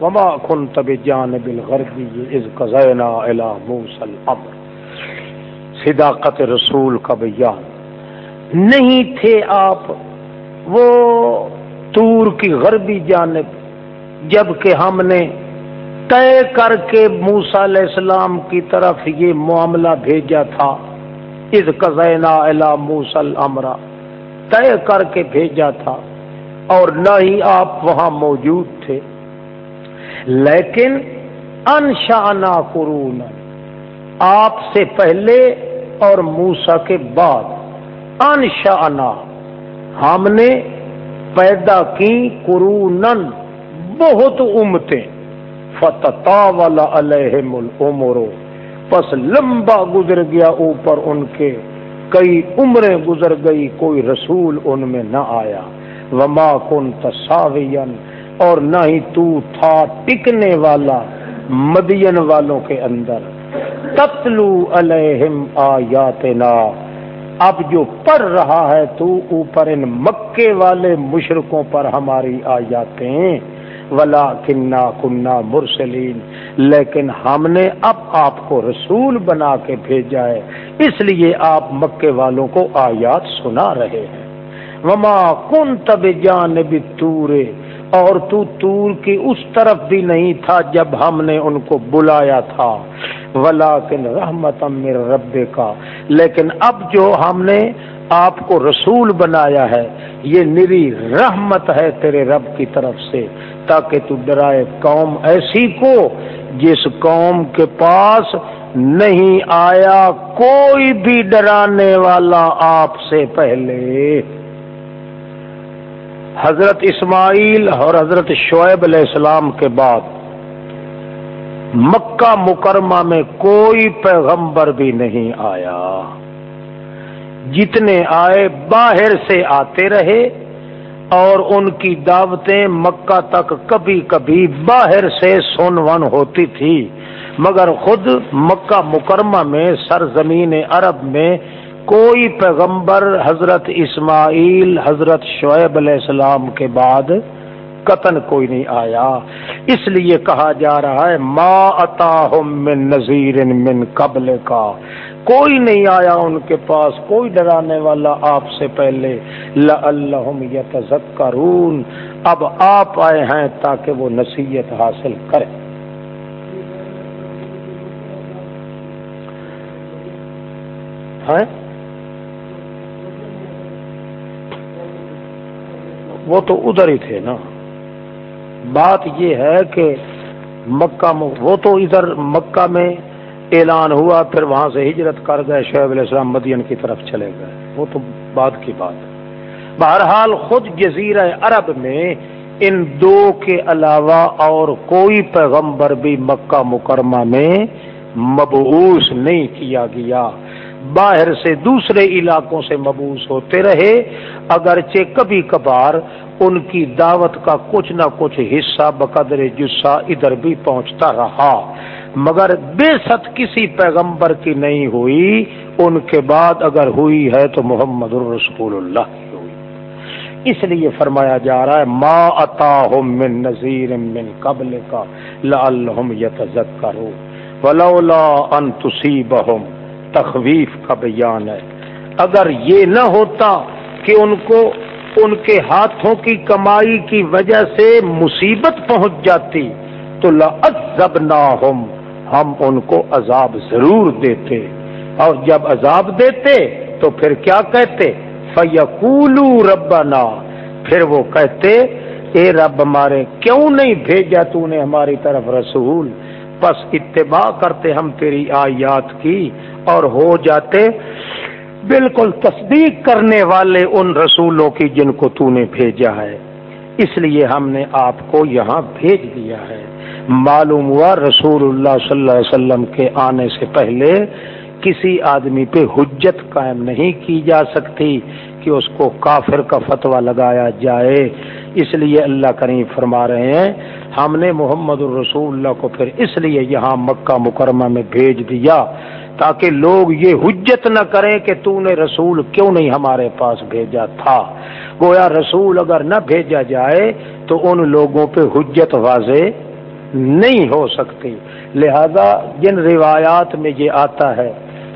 وما كنت بجانب الغربی اذ قضینا الى موسى الامر۔ صداقت رسول کا بیان۔ نہیں تھے آپ وہ تور کی غربی جانب۔ جبکہ ہم نے طے کر کے موسا علیہ السلام کی طرف یہ معاملہ بھیجا تھا از قزینا الا موسل امرا طے کر کے بھیجا تھا اور نہ ہی آپ وہاں موجود تھے۔ لیکن انشانا قرون آپ سے پہلے اور موسا کے بعد انشانا ہم نے پیدا کی قرونن بہت امتیں۔ فتح والا علیہم العمرو پس لمبا گزر گیا اوپر ان کے۔ کئی عمریں گزر گئی، کوئی رسول ان میں نہ آیا۔ وما کن تصاوین اور نہ ہی تو تھا ٹکنے والا مدین والوں کے اندر۔ تتلو علیہم آیاتنا۔ اب جو پڑھ رہا ہے تو اوپر ان مکے والے مشرقوں پر ہماری آیاتیں۔ ولا کنا کنہ مرسلین لیکن ہم نے اب آپ کو رسول بنا کے بھیجا ہے۔ اس لیے آپ مکے والوں کو آیات سنا رہے ہیں۔ وما کن تب جان بھی تورے اور تو تور کی اس طرف بھی نہیں تھا جب ہم نے ان کو بلایا تھا۔ ولا کن رحمت رب کا لیکن اب جو ہم نے آپ کو رسول بنایا ہے یہ نری رحمت ہے تیرے رب کی طرف سے تاکہ تو ڈرائے قوم ایسی کو جس قوم کے پاس نہیں آیا کوئی بھی ڈرانے والا آپ سے پہلے۔ حضرت اسماعیل اور حضرت شعیب علیہ السلام کے بعد مکہ مکرمہ میں کوئی پیغمبر بھی نہیں آیا۔ جتنے آئے باہر سے آتے رہے اور ان کی دعوتیں مکہ تک کبھی کبھی باہر سے سون ون ہوتی تھی، مگر خود مکہ مکرمہ میں، سرزمین عرب میں کوئی پیغمبر حضرت اسماعیل، حضرت شعیب علیہ السلام کے بعد قطن کوئی نہیں آیا۔ اس لیے کہا جا رہا ہے، ما اتاہم من نذیر من قبل کا۔ کوئی نہیں آیا ان کے پاس، کوئی ڈرانے والا آپ سے پہلے۔ لعلہم یتذکرون اب آپ آئے ہیں تاکہ وہ نصیحت حاصل کریں۔ وہ تو ادھر ہی تھے نا۔ بات یہ ہے کہ مکہ وہ تو ادھر مکہ میں اعلان ہوا، پھر وہاں سے ہجرت کر گئے، شعیب علیہ السلام مدین کی طرف چلے گئے۔ وہ تو بات کی بات ہے۔ بہرحال خود جزیرہ عرب میں ان دو کے علاوہ اور کوئی پیغمبر بھی مکہ مکرمہ میں مبعوث نہیں کیا گیا۔ باہر سے دوسرے علاقوں سے مبوس ہوتے رہے، اگرچہ کبھی کبھار ان کی دعوت کا کچھ نہ کچھ حصہ بقدر جسہ ادھر بھی پہنچتا رہا۔ مگر بے ست کسی پیغمبر کی نہیں ہوئی، ان کے بعد اگر ہوئی ہے تو محمد الرسول اللہ کی ہوئی۔ اس لیے فرمایا جا رہا ہے، ما اتا من نذیر من قبل کا لعلهم يتذكروا ولولا ان تصيبهم تخویف کا بیان ہے۔ اگر یہ نہ ہوتا کہ ان کو ان کے ہاتھوں کی کمائی کی وجہ سے مصیبت پہنچ جاتی، تو لب نہ ہم ان کو عذاب ضرور دیتے۔ اور جب عذاب دیتے، تو پھر کیا کہتے؟ فیقولو ربنا۔ پھر وہ کہتے، اے رب ہمارے کیوں نہیں بھیجا تو نے ہماری طرف رسول؟ بس اتباع کرتے ہم تیری آیات کی اور ہو جاتے بالکل تصدیق کرنے والے ان رسولوں کی جن کو تو نے بھیجا ہے۔ اس لیے ہم نے آپ کو یہاں بھیج دیا ہے۔ معلوم ہوا رسول اللہ صلی اللہ علیہ وسلم کے آنے سے پہلے کسی آدمی پہ حجت قائم نہیں کی جا سکتی۔ کہ اس کو کافر کا فتویٰ لگایا جائے۔ اس لیے اللہ کریم فرما رہے ہیں، ہم نے محمد الرسول اللہ کو پھر اس لیے یہاں مکہ مکرمہ میں بھیج دیا تاکہ لوگ یہ حجت نہ کریں کہ تو نے رسول کیوں نہیں ہمارے پاس بھیجا تھا۔ گویا رسول اگر نہ بھیجا جائے تو ان لوگوں پہ حجت واضح نہیں ہو سکتی۔ لہذا جن روایات میں یہ آتا ہے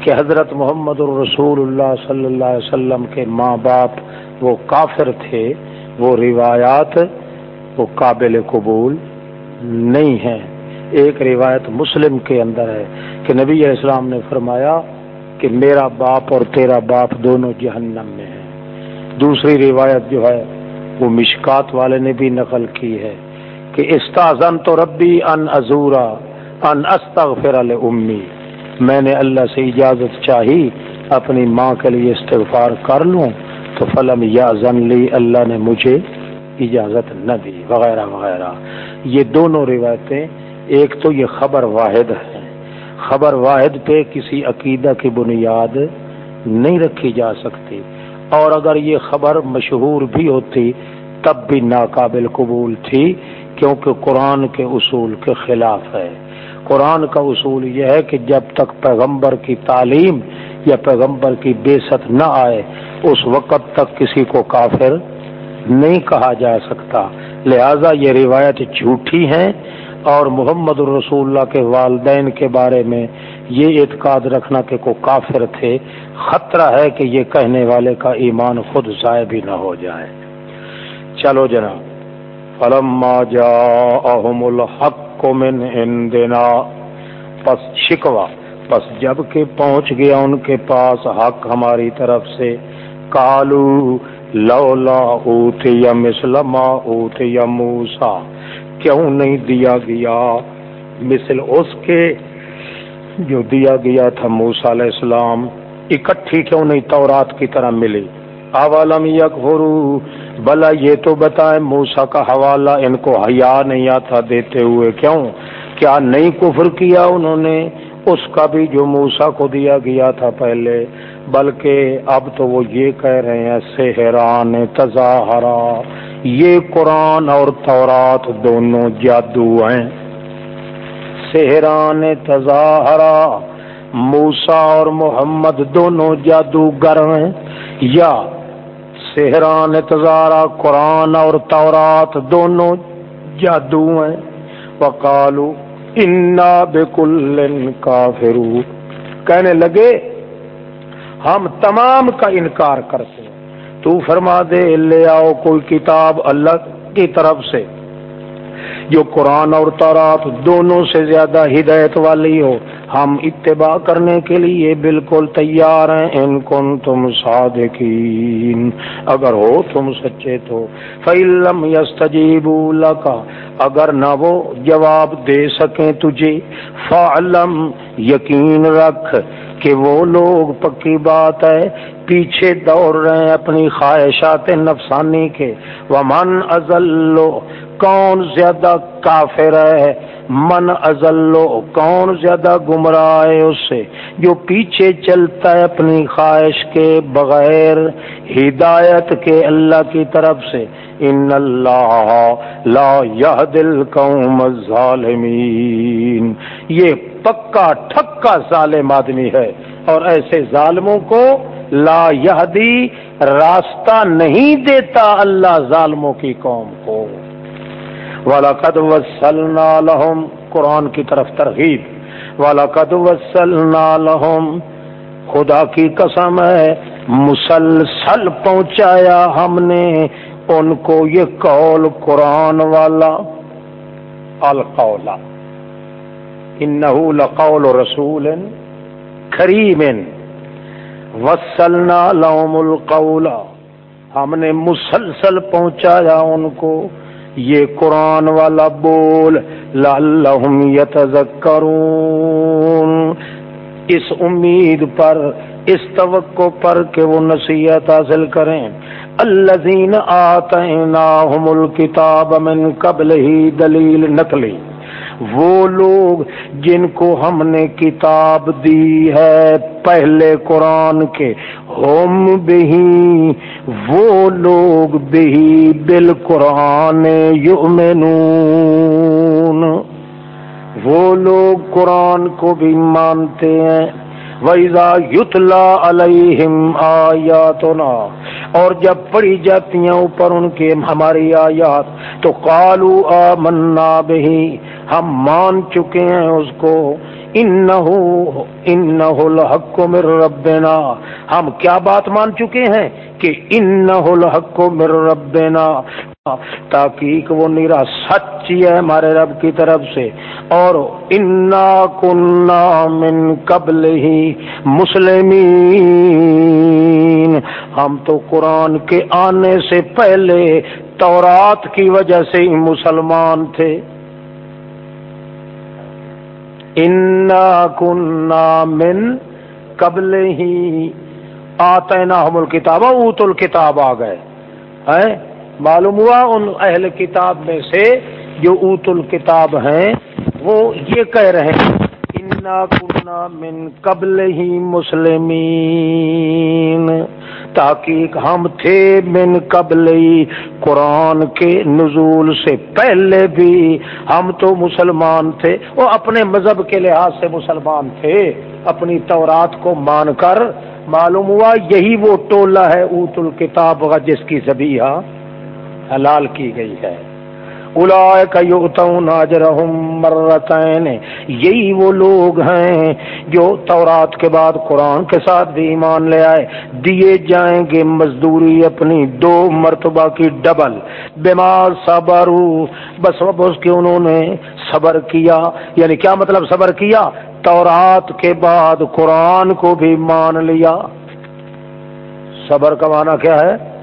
کہ حضرت محمد الرسول اللہ صلی اللہ علیہ وسلم کے ماں باپ وہ کافر تھے، وہ روایات وہ قابل قبول نہیں ہیں۔ ایک روایت مسلم کے اندر ہے کہ نبی علیہ السلام نے فرمایا کہ میرا باپ اور تیرا باپ دونوں جہنم میں ہیں۔ دوسری روایت جو ہے، وہ مشکات والے نے بھی نقل کی ہے کہ استاذن تو ربی ان ازورا، ان استغفر امی میں نے اللہ سے اجازت چاہی اپنی ماں کے لیے استغفار کر لوں، تو فلم یا زن لی، اللہ نے مجھے اجازت نہ دی، وغیرہ وغیرہ۔ یہ دونوں روایتیں، ایک تو یہ خبر واحد ہے۔ خبر واحد پہ کسی عقیدہ کی بنیاد نہیں رکھی جا سکتی۔ اور اگر یہ خبر مشہور بھی ہوتی، تب بھی ناقابل قبول تھی، کیونکہ قرآن کے اصول کے خلاف ہے۔ قرآن کا اصول یہ ہے کہ جب تک پیغمبر کی تعلیم یا پیغمبر کی بے ست نہ آئے، اس وقت تک کسی کو کافر نہیں کہا جا سکتا۔ لہذا یہ روایت جھوٹی ہیں اور محمد الرسول اللہ کے والدین کے بارے میں یہ اعتقاد رکھنا کہ کو کافر تھے۔ خطرہ ہے کہ یہ کہنے والے کا ایمان خود ضائع بھی نہ ہو جائے۔ چلو جناب۔ فلما جاءهم الحق من عندنا پس شکوا پس جبکہ پہنچ گیا ان کے پاس حق ہماری طرف سے۔ کالو لولا اوتی یا مسلما اوتی یا موسا کیوں نہیں دیا گیا؟ مثل اس کے جو دیا گیا تھا موسا علیہ السلام۔ اکٹھی کیوں نہیں تورات کی طرح ملی؟ اولم یکفرو بلا یہ تو بتائے موسا کا حوالہ ان کو حیا نہیں آتا دیتے ہوئے کیوں؟ کیا نہیں کفر کیا انہوں نے؟ اس کا بھی جو موسا کو دیا گیا تھا پہلے، بلکہ اب تو وہ یہ کہہ رہے ہیں سہران تظاہرا یہ قرآن اور تورات دونوں جادو ہیں۔ سہران تظاہرا موسا اور محمد دونوں جادوگر ہیں۔ یا سہران تزارا، قرآن اور تورات دونوں جادو ہیں۔ وکالو انا بکل کافرو کہنے لگے، ہم تمام کا انکار کرتے ہیں۔ تو فرما دے، لے آؤ کوئی کتاب اللہ کی طرف سے، جو قرآن اور تورات دونوں سے زیادہ ہدایت والی ہو۔ ہم اتباع کرنے کے لیے بالکل تیار ہیں۔ ان کن تم صادقین۔ اگر ہو تم سچے تو فعلم یس تجیب کا اگر نہ وہ جواب دے سکیں تجھے۔ فعلم یقین رکھ کہ وہ لوگ پکی بات ہے۔ پیچھے دوڑ رہے ہیں اپنی خواہشات نفسانی کے۔ ومن ازلو کون زیادہ کافر ہے؟ من ازلو، کون زیادہ گمراہ ہے اس سے جو پیچھے چلتا ہے اپنی خواہش کے بغیر، ہدایت کے اللہ کی طرف سے۔ ان اللہ لا يهد القوم الظالمین۔ یہ پکا ٹھکا ظالم آدمی ہے۔ اور ایسے ظالموں کو لا یہدی، راستہ نہیں دیتا اللہ ظالموں کی قوم کو۔ وَلَقَدْ وَسَّلْنَا لَهُمْ، قرآن کی طرف ترغیب۔ وَلَقَدْ وَسَّلْنَا لَهُمْ، خدا کی قسم ہے، مسلسل پہنچایا ہم نے۔ ان کو یہ قول قرآن والا القولا انہو لقول رسول کریم وسلنا لهم القولا ہم نے مسلسل پہنچایا ان کو۔ یہ قرآن والا بول، لعلہم یتذکرون۔ اس امید پر، اس توقع پر کہ وہ نصیحت حاصل کریں۔ الذین آتیناہم الکتاب من قبل ہی دلیل نقلی۔ وہ لوگ جن کو ہم نے کتاب دی ہے پہلے قرآن کے، ہم بھی وہ لوگ بھی بال قرآن وہ لوگ قرآن کو بھی مانتے ہیں۔ ویزا يُتْلَى عَلَيْهِمْ آيَاتُنَا اور جب پڑھی جاتی ہیں اوپر ان کے ہماری آیات تو کالو آمنا بہی، ہم مان چکے ہیں اس کو۔ انہو انہو الحق من ربنا۔ ہم کیا بات مان چکے ہیں کہ انہو الحق من ربنا، تاکہ وہ نیرا سچ ہے ہمارے رب کی طرف سے۔ اور انا کننا من قبل ہی مسلمین۔ ہم تو قرآن کے آنے سے پہلے تورات کی وجہ سے ہی مسلمان تھے۔ انا کننا من قبل ہی آتے نا ہم الکتاب اوت الکتاب آ گئے۔ معلوم ہوا ان اہل کتاب میں سے جو اوت الکتاب ہیں، وہ یہ کہہ رہے ہیں، انا کنا من قبل ہی مسلمین۔ تحقیق ہم تھے من قبل ہی قرآن کے نزول سے پہلے بھی۔ ہم تو مسلمان تھے، وہ اپنے مذہب کے لحاظ سے مسلمان تھے۔ اپنی تورات کو مان کر معلوم ہوا یہی وہ ٹولہ ہے اوت الکتاب جس کی زبیہ حلال کی گئی ہے۔ مرتين یہی وہ لوگ ہیں جو تورات کے بعد قرآن کے ساتھ بھی ایمان لے آئے۔ دیے جائیں گے مزدوری اپنی دو مرتبہ کی ڈبل۔ بیمار صبر بس اس کے انہوں نے صبر کیا۔ یعنی کیا مطلب صبر کیا؟ تورات کے بعد قرآن کو بھی مان لیا۔ صبر کا معنی کیا ہے؟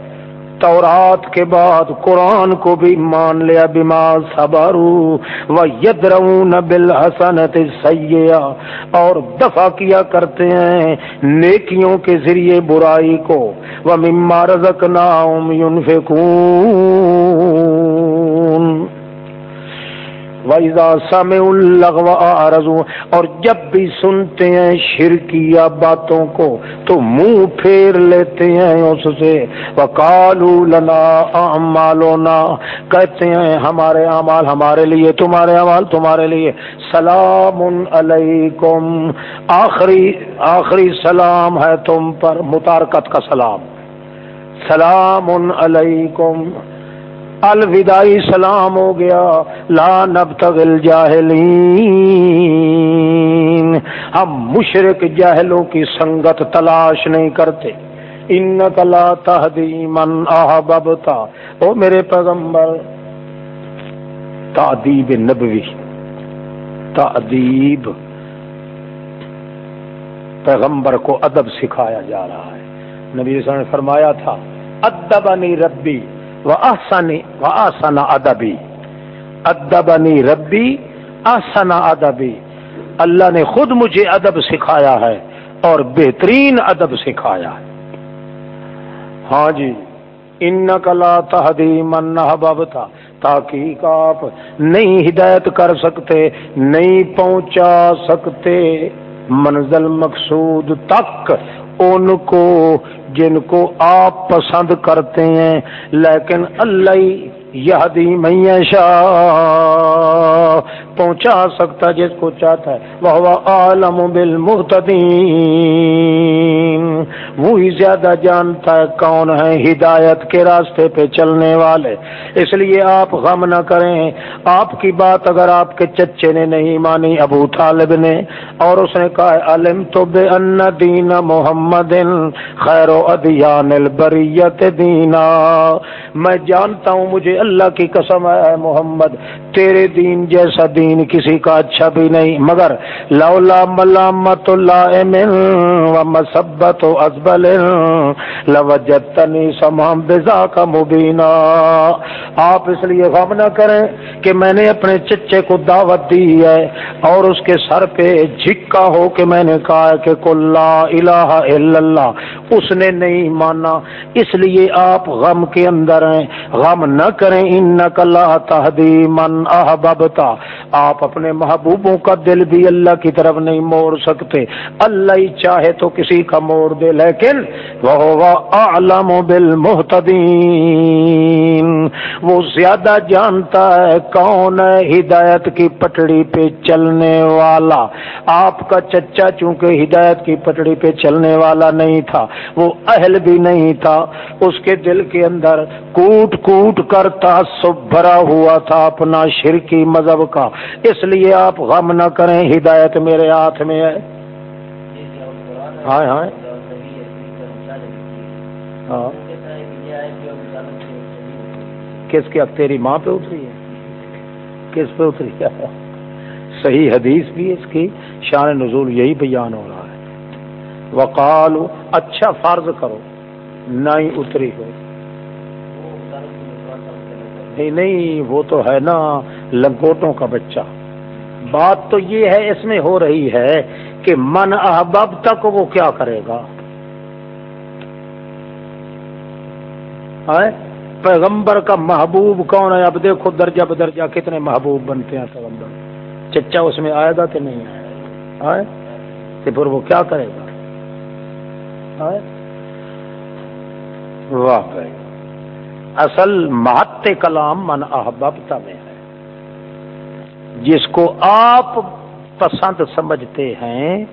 تورات کے بعد قرآن کو بھی مان لیا بما صبرو و یدرون بالحسنت سیاح اور دفع کیا کرتے ہیں نیکیوں کے ذریعے برائی کو وہ مما رزقناہم ينفقون ویزا سم الغو اور جب بھی سنتے ہیں شرکیا باتوں کو تو منہ پھیر لیتے ہیں اس سے۔ وکالو لنا مالونا کہتے ہیں ہمارے اعمال ہمارے لیے، تمہارے اعمال تمہارے لیے۔ سلام علیکم۔ آخری آخری سلام ہے تم پر، متارکت کا سلام۔ سلام علیکم۔ الوداعی سلام ہو گیا۔ لا نب تغل جاہلین ہم مشرق جاہلوں کی سنگت تلاش نہیں کرتے۔ ان لا تہدی من احببتا۔ او میرے پیغمبر تعدیب نبوی۔ تعدیب پیغمبر کو ادب سکھایا جا رہا ہے۔ نبی صلی اللہ علیہ وسلم نے فرمایا تھا، ادبنی ربی۔ و آسانی و ادبی ادبنی ربی آسنا ادبی اللہ نے خود مجھے ادب سکھایا ہے اور بہترین ادب سکھایا ہے۔ ہاں جی ان کلا تحدی من تھا تاکہ آپ نہیں ہدایت کر سکتے، نہیں پہنچا سکتے۔ منزل مقصود تک ان کو جن کو آپ پسند کرتے ہیں لیکن اللہ یہدی میشا پہنچا سکتا جس کو چاہتا ہے وہ عالم بالمحتدین وہی زیادہ جانتا ہے کون ہے ہدایت کے راستے پہ چلنے والے۔ اس لیے آپ غم نہ کریں۔ آپ کی بات اگر آپ کے چچے نے نہیں مانی، ابو طالب نے، اور اس نے کہا، علم تو بے ان دین محمد خیر و ادیان البریت دینا۔ میں جانتا ہوں، مجھے اللہ کی قسم ہے محمد، تیرے دین جیسا دین کسی کا اچھا بھی نہیں۔ مگر لولا ملامت اللہ و مسبت و ازبل لوجتنی سمام بزا کا مبینہ آپ اس لیے غم نہ کریں کہ میں نے اپنے چچے کو دعوت دی ہے اور اس کے سر پہ جھکا ہو کہ میں نے کہا کہ کلا الہ الا اللہ۔ اس نے نہیں مانا، اس لیے آپ غم کے اندر ہیں۔ غم نہ کریں ان کلا تحدی من احببتا۔ آپ اپنے محبوبوں کا دل بھی اللہ کی طرف نہیں موڑ سکتے۔ اللہ ہی چاہے تو کسی کا موڑ دے، لیکن وہ عالم بالمحتدین وہ زیادہ جانتا ہے کون ہے ہدایت کی پٹڑی پہ چلنے والا۔ آپ کا چچا چونکہ ہدایت کی پٹڑی پہ چلنے والا نہیں تھا، وہ اہل بھی نہیں تھا۔ اس کے دل کے اندر کوٹ کوٹ کر تعصب بھرا ہوا تھا اپنا شرکی مذہب کا۔ اس لیے آپ غم نہ کریں، ہدایت میرے ہاتھ میں ہے۔ ہاں ہاں ہاں۔ کس کی اب تیری ماں پہ اتری ہے؟ کس پہ اتری ہے؟ صحیح حدیث بھی اس کی شان نزول یہی بیان ہو رہا ہے۔ وقال اچھا فرض کرو نہ ہی اتری ہو۔ نہیں نہیں، وہ تو ہے نا لنگوٹوں کا بچہ۔ بات تو یہ ہے، اس میں ہو رہی ہے کہ من احباب تک وہ کیا کرے گا؟ پیغمبر کا محبوب کون ہے؟ اب دیکھو درجہ بدرجہ کتنے محبوب بنتے ہیں پیغمبر۔ چچا اس میں آئے گا کہ نہیں؟ آئے؟ گا تو پھر وہ کیا کرے گا؟ واہ بھائی۔ اصل مہت کلام من احبابتا میں ہے۔ جس کو آپ پسند سمجھتے ہیں،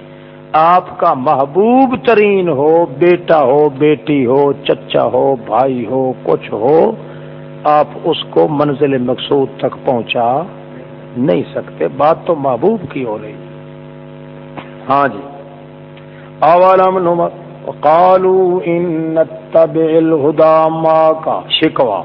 آپ کا محبوب ترین ہو، بیٹا ہو، بیٹی ہو، چچا ہو، بھائی ہو، کچھ ہو، آپ اس کو منزل مقصود تک پہنچا نہیں سکتے۔ بات تو محبوب کی ہو رہی۔ ہاں جی۔ اولم قالو ان الہدا ما کا شکوا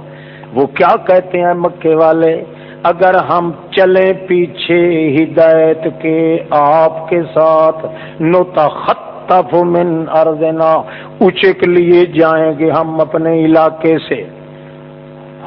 وہ کیا کہتے ہیں مکے والے؟ اگر ہم چلیں پیچھے ہدایت کے آپ کے ساتھ نوتا خطف من ارضنا، اچک لیے جائیں گے ہم اپنے علاقے سے۔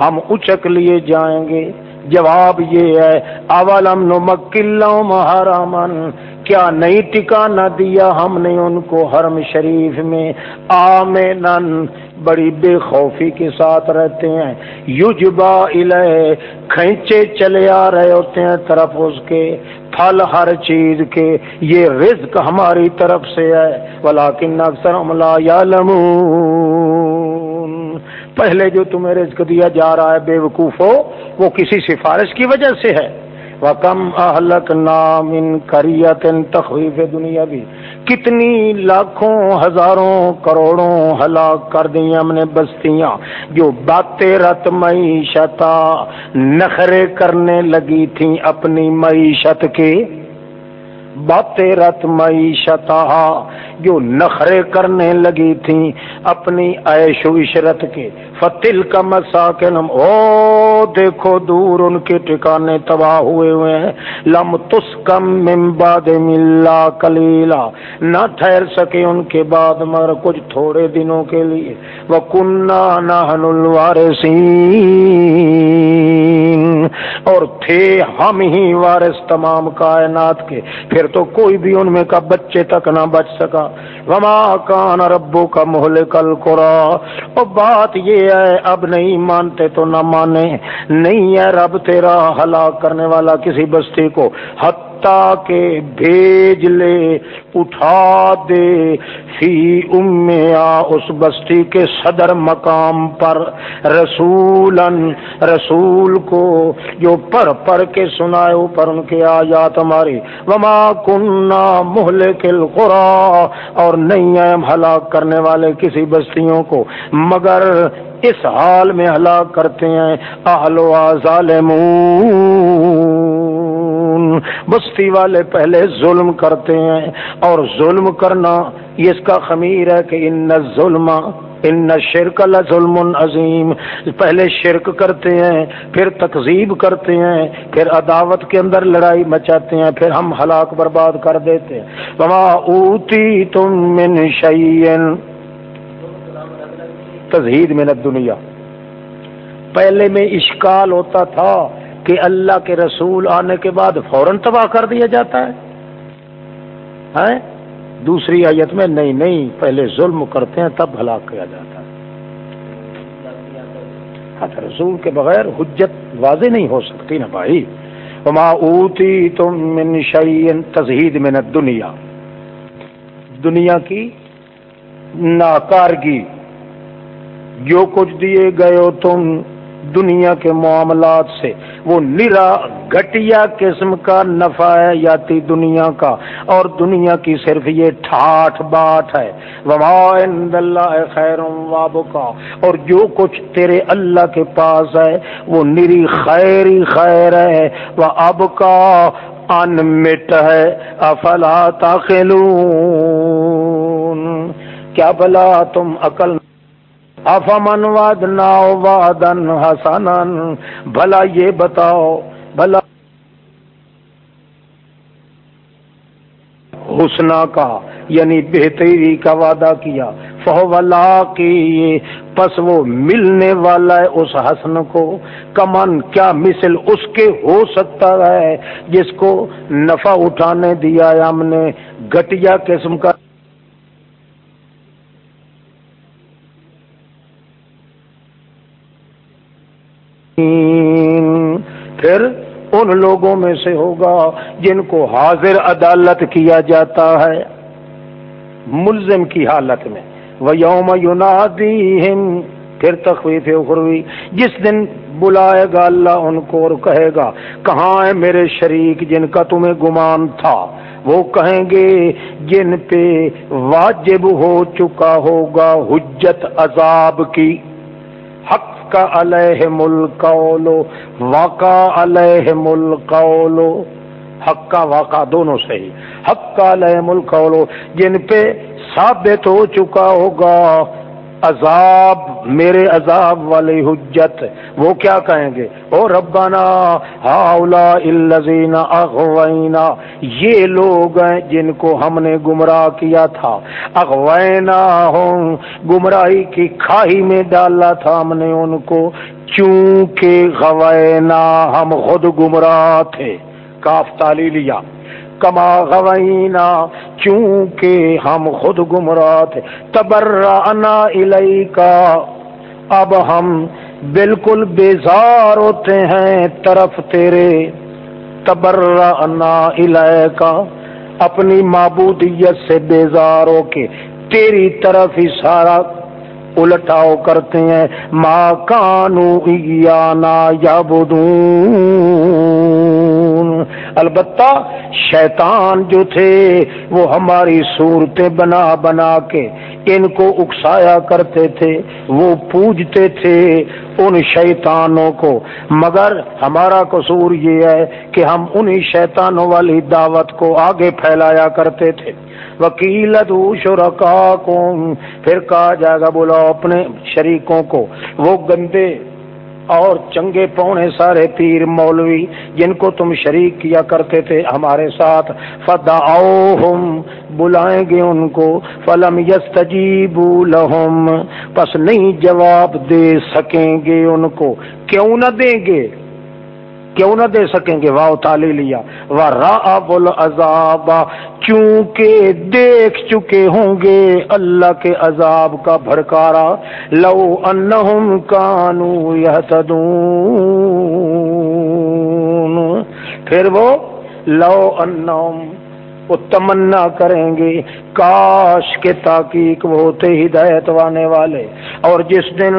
ہم اچک لیے جائیں گے۔ جواب یہ ہے، اولم نمکلہم حرامن کیا نہیں ٹکانا دیا ہم نے ان کو حرم شریف میں۔ آمینن بڑی بے خوفی کے ساتھ رہتے ہیں۔ یجبا الہ کھینچے چلے آ رہے ہوتے ہیں طرف اس کے۔ پھل ہر چیز کے، یہ رزق ہماری طرف سے ہے۔ ولیکن اکثر لا یعلمون۔ پہلے جو تمہیں رزق دیا جا رہا ہے بے وقوف ہو، وہ کسی سفارش کی وجہ سے ہے۔ وکم اہلک نام ان کریت تخویف دنیا بھی کتنی لاکھوں، ہزاروں، کروڑوں ہلاک کر دی ہم نے بستیاں۔ جو باتیں رت معیشت نخرے کرنے لگی تھیں اپنی معیشت کے۔ باتیں رت معیشت جو نخرے کرنے لگی تھی اپنی عیش و عشرت کے۔ فتل کا مساکن او دیکھو دور ان کے ٹھکانے تباہ ہوئے ہوئے ہیں۔ لم تس کم ممباد ملا کلیلا نہ ٹھہر سکے ان کے بعد مگر کچھ تھوڑے دنوں کے لیے۔ وہ کنہ نہ اور تھے ہم ہی وارث تمام کائنات کے۔ پھر تو کوئی بھی ان میں کا بچے تک نہ بچ سکا۔ وما کان ربو کا محل کل او بات یہ ہے، اب نہیں مانتے تو نہ مانے۔ نہیں ہے رب تیرا ہلاک کرنے والا کسی بستی کو۔ حت کے بھیج لے، اٹھا دے۔ فی امیا، اس بستی کے صدر مقام پر۔ رسول رسول کو جو پڑھ پڑھ کے سنائے اوپر ان کے آیات ہماری وما کنہ محل کل اور نہیں ہے ہلاک کرنے والے کسی بستیوں کو۔ مگر اس حال میں ہلاک کرتے ہیں اہل و ظالمون بستی والے پہلے ظلم کرتے ہیں اور ظلم کرنا یہ اس کا خمیر ہے کہ ان ظلم ان شرک ظلم عظیم۔ پہلے شرک کرتے ہیں، پھر تقزیب کرتے ہیں، پھر عداوت کے اندر لڑائی مچاتے ہیں، پھر ہم ہلاک برباد کر دیتے ہیں۔ وما اوتی تم من شعین تزہید میں دنیا پہلے میں اشکال ہوتا تھا کہ اللہ کے رسول آنے کے بعد فوراً تباہ کر دیا جاتا ہے۔ دوسری آیت میں نہیں نہیں، پہلے ظلم کرتے ہیں تب ہلاک کیا جاتا ہے۔ ہاں رسول کے بغیر حجت واضح نہیں ہو سکتی نا بھائی۔ وما اوتی تم من شعین تزہید میں دنیا دنیا کی ناکارگی، جو کچھ دیے گئے ہو تم دنیا کے معاملات سے۔ وہ نرا گٹیا قسم کا نفع ہے یاتی دنیا کا، اور دنیا کی صرف یہ ٹھاٹ باٹ ہے۔ اللہ خیر واب کا اور جو کچھ تیرے اللہ کے پاس ہے، وہ نری خیری خیر ہے۔ وہ اب کا ان مٹ ہے۔ افلا تاخلون کیا بلا تم عقل افمن وعدنا وعدن حسنا، بھلا یہ بتاؤ، بھلا حسنا کا یعنی بہتری کا وعدہ کیا۔ فہولا کی پس وہ ملنے والا ہے اس حسن کو۔ کمن، کیا مثل اس کے ہو سکتا ہے جس کو نفع اٹھانے دیا ہے ہم نے۔ گٹیا قسم کا پھر ان لوگوں میں سے ہوگا جن کو حاضر عدالت کیا جاتا ہے ملزم کی حالت میں۔ وہ یوم یونادی پھر تخویف اخروی۔ جس دن بلائے گا اللہ ان کو اور کہے گا، کہاں ہے میرے شریک جن کا تمہیں گمان تھا؟ وہ کہیں گے، جن پہ واجب ہو چکا ہوگا حجت عذاب کی۔ حق کا علیہ ملک واقع علیہ ملک حق کا واقع دونوں صحیح حق کا علیہ ملک جن پہ ثابت ہو چکا ہوگا۔ عذاب، میرے عذاب والی حجت۔ وہ کیا کہیں گے؟ او ربنا، ہاؤلا اغوینا۔ یہ لوگ ہیں جن کو ہم نے گمراہ کیا تھا۔ اغوینا ہوں گمراہی کی کھائی میں ڈالا تھا ہم نے ان کو۔ چونکہ غوینا ہم خود گمراہ تھے۔ کاف تالی لیا۔ کما غوینا، چونکہ ہم خود گمراہ تھے۔ تبرعنا الی کا اب ہم بالکل بیزار ہوتے ہیں طرف تیرے۔ تبرعنا الی کا اپنی معبودیت سے بیزار ہو کے تیری طرف ہی سارا الٹاؤ کرتے ہیں۔ ماں کانو یا البتہ شیطان جو تھے وہ ہماری صورتیں بنا بنا کے ان کو اکسایا کرتے تھے، وہ پوجتے تھے ان شیطانوں کو۔ مگر ہمارا قصور یہ ہے کہ ہم انہی شیطانوں والی دعوت کو آگے پھیلایا کرتے تھے۔ وکیل شرکا کو پھر کہا جائے گا، بولا اپنے شریکوں کو، وہ گندے اور چنگے پونے سارے پیر مولوی جن کو تم شریک کیا کرتے تھے ہمارے ساتھ فدا بلائیں گے ان کو، فلم یس لہم، پس نہیں جواب دے سکیں گے ان کو، کیوں نہ دیں گے؟ کیوں نہ دے سکیں گے؟ واؤ لے لیا۔ وہ راہ العذاب۔ چونکہ دیکھ چکے ہوں گے اللہ کے عذاب کا بھڑکارا، لو انہم کانو یہتدون۔ پھر وہ، لو انہم وہ تمنا کریں گے۔ کاش کے تاکیق وہ ہوتے ہدایت وانے والے۔ اور جس دن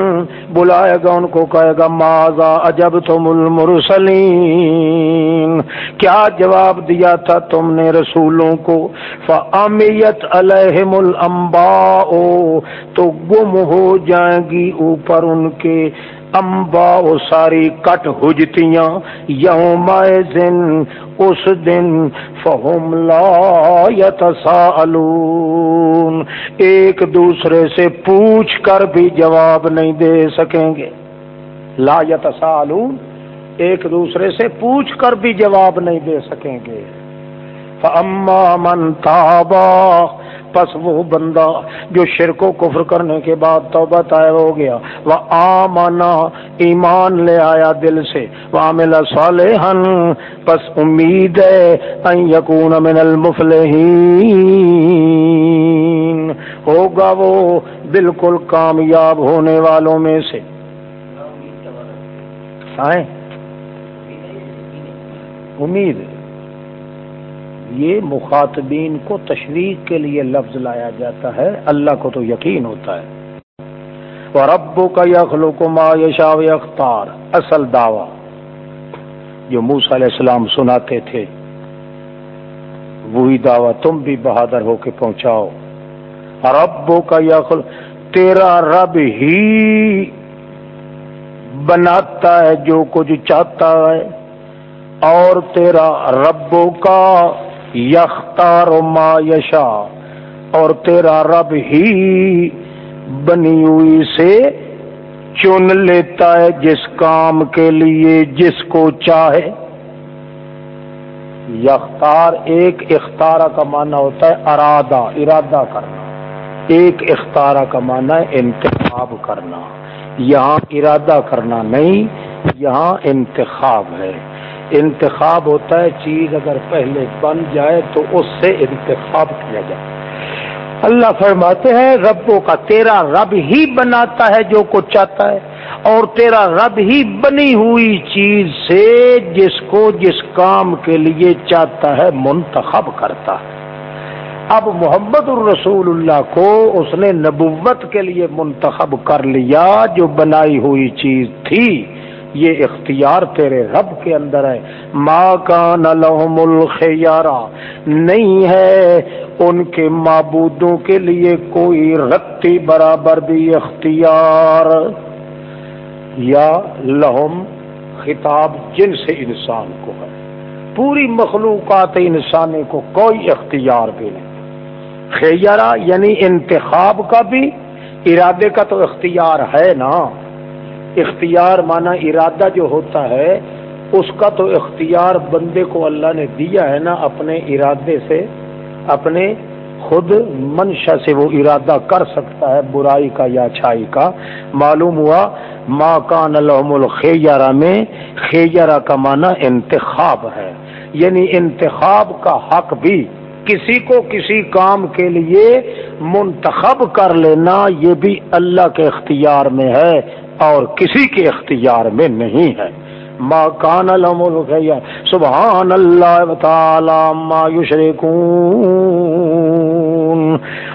بلائے گا ان کو کہے گا ماضا اجب تم المرسلین؟ کیا جواب دیا تھا تم نے رسولوں کو؟ فامیت علیہم الانباء تو گم ہو جائیں گی اوپر ان کے امبا وہ ساری کٹ ہجتیاں یوم دن اس دن فہم لا یتساءلون ایک دوسرے سے پوچھ کر بھی جواب نہیں دے سکیں گے لا یتساءلون ایک دوسرے سے پوچھ کر بھی جواب نہیں دے سکیں گے فَأَمَّا مَن تَابَ پس وہ بندہ جو شرک و کفر کرنے کے بعد توبہ طائب ہو گیا، وہ آمانا ایمان لے آیا دل سے، وہ عامل صالحا، پس امید ہے ان یکون من المفلحین۔ ہوگا وہ بالکل کامیاب ہونے والوں میں سے۔ امید۔ یہ مخاطبین کو تشریح کے لیے لفظ لایا جاتا ہے، اللہ کو تو یقین ہوتا ہے۔ اور ابو کا یخلو کو ما یشا اختار اصل دعوی۔ جو موس علیہ السلام سناتے تھے، وہی دعوی تم بھی بہادر ہو کے پہنچاؤ۔ اور ابو کا یخل تیرا رب ہی بناتا ہے جو کچھ چاہتا ہے، اور تیرا ربوں کا یختار ما یشا، اور تیرا رب ہی بنی ہوئی سے چن لیتا ہے جس کام کے لیے جس کو چاہے۔ یختار ایک اختارہ کا معنی ہوتا ہے ارادہ ارادہ کرنا۔ ایک اختارہ کا معنی ہے انتخاب کرنا۔ یہاں ارادہ کرنا نہیں، یہاں انتخاب ہے۔ انتخاب ہوتا ہے، چیز اگر پہلے بن جائے تو اس سے انتخاب کیا جائے۔ اللہ فرماتے ہیں، ربوں کا تیرا رب ہی بناتا ہے جو کو چاہتا ہے، اور تیرا رب ہی بنی ہوئی چیز سے جس کو جس کام کے لیے چاہتا ہے، منتخب کرتا ہے۔ اب محمد الرسول اللہ کو اس نے نبوت کے لیے منتخب کر لیا، جو بنائی ہوئی چیز تھی۔ یہ اختیار تیرے رب کے اندر ہے۔ ماں کا نلحم الخیارہ نہیں ہے ان کے معبودوں کے لیے کوئی رتی برابر بھی اختیار۔ یا لہم خطاب جن سے انسان کو ہے۔ پوری مخلوقات انسانی کو کوئی اختیار بھی نہیں۔ خیارہ یعنی انتخاب کا بھی، ارادے کا تو اختیار ہے نا۔ اختیار مانا ارادہ جو ہوتا ہے، اس کا تو اختیار بندے کو اللہ نے دیا ہے نا اپنے ارادے سے، اپنے خود منشا سے وہ ارادہ کر سکتا ہے، برائی کا یا اچھائی کا۔ معلوم ہوا ماں کا نلوم الخیارہ میں خیارہ کا معنی انتخاب ہے۔ یعنی انتخاب کا حق بھی کسی کو کسی کام کے لیے منتخب کر لینا، یہ بھی اللہ کے اختیار میں ہے۔ اور کسی کے اختیار میں نہیں ہے۔ ما کان سبحان اللہ تعالی ما یشرکون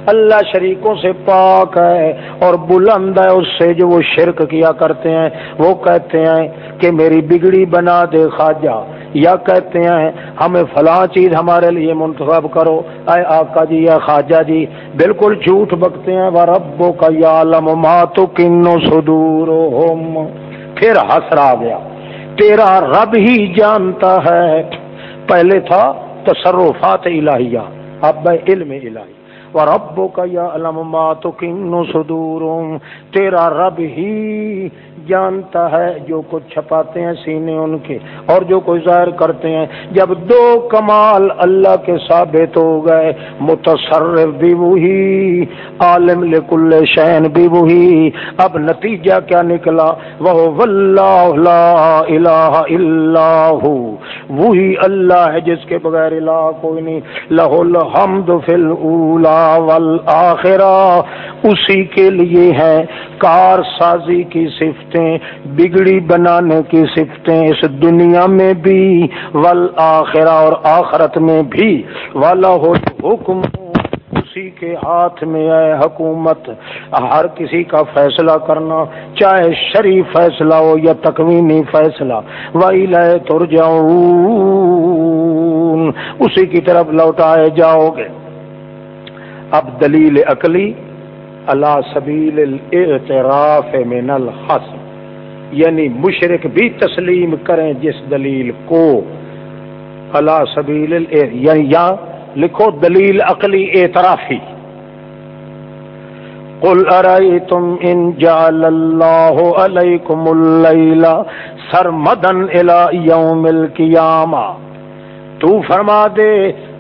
اللہ شریکوں سے پاک ہے اور بلند ہے اس سے جو وہ شرک کیا کرتے ہیں۔ وہ کہتے ہیں کہ میری بگڑی بنا دے خواجہ۔ یا کہتے ہیں ہمیں فلاں چیز ہمارے لیے منتخب کرو۔ اے آقا جی یا خواجہ جی بالکل جھوٹ بکتے ہیں۔ وہ ربو کا یا لم ماتو کنو سدور پھر حسرا گیا۔ تیرا رب ہی جانتا ہے۔ پہلے تھا تصرفات الہیہ، اب علم الہی۔ یا علم ما تو صدورهم، تیرا رب ہی جانتا ہے جو کچھ چھپاتے ہیں سینے ان کے اور جو کوئی ظاہر کرتے ہیں۔ جب دو کمال اللہ کے ثابت ہو گئے، متصرف بھی وہی، عالم لکل شین بھی وہی۔ اب نتیجہ کیا نکلا؟ وہ واللہ لا الہ الا ہو۔ وہی اللہ ہے جس کے بغیر الہ کوئی نہیں۔ لہو الحمد فی الاولا والآخرہ۔ اسی کے لیے ہے کار سازی کی صفتیں بگڑی بنانے کی صفتیں اس دنیا میں بھی ول اور آخرت میں بھی۔ والا ہو حکم، اسی کے ہاتھ میں ہے حکومت۔ ہر کسی کا فیصلہ کرنا، چاہے شریف فیصلہ ہو یا تکوینی فیصلہ۔ وہی لیے تر جاؤ اسی کی طرف لوٹائے جاؤ گے۔ اب دلیل عقلی اللہ سبیل الاعتراف من الحس یعنی مشرق بھی تسلیم کریں جس دلیل کو۔ اللہ سبیل یعنی یا لکھو دلیل عقلی اعترافی۔ قل ارائیتم ان جعل اللہ علیکم اللیل سرمدن الى یوم القیامہ تو فرما دے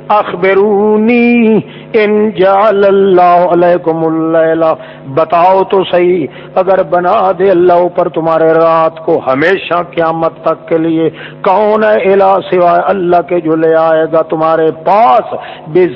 اخبرونی ان جعل اللہ علیکم اللیلہ بتاؤ تو صحیح، اگر بنا دے اللہ اوپر تمہارے رات کو ہمیشہ قیامت تک کے لیے، کون ہے الہ سوائے اللہ کے جو لے آئے گا تمہارے پاس؟ بے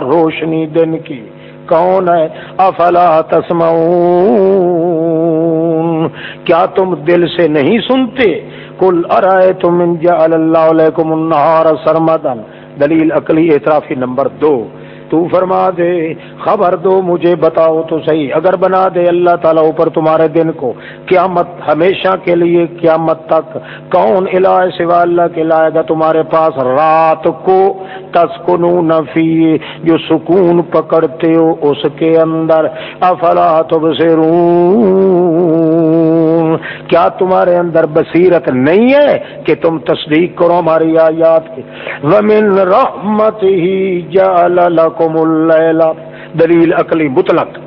روشنی دن کی۔ کون ہے؟ افلا تسمعون۔ کیا تم دل سے نہیں سنتے؟ کل ارائے تم اللہ علیکم النہار سرمدن دلیل عقلی اعترافی نمبر دو۔ تو فرما دے، خبر دو مجھے بتاؤ تو صحیح۔ اگر بنا دے اللہ تعالیٰ اوپر تمہارے دن کو، قیامت ہمیشہ کے لیے، قیامت تک کون الہ سوا اللہ کے لائے گا تمہارے پاس؟ رات کو تسکنو نفی جو سکون پکڑتے ہو اس کے اندر۔ افلا کیا تمہارے اندر بصیرت نہیں ہے کہ تم تصدیق کرو ہماری آیات کی؟ ومن رحمت ہی جعل لکم اللیل دلیل عقلی مطلق۔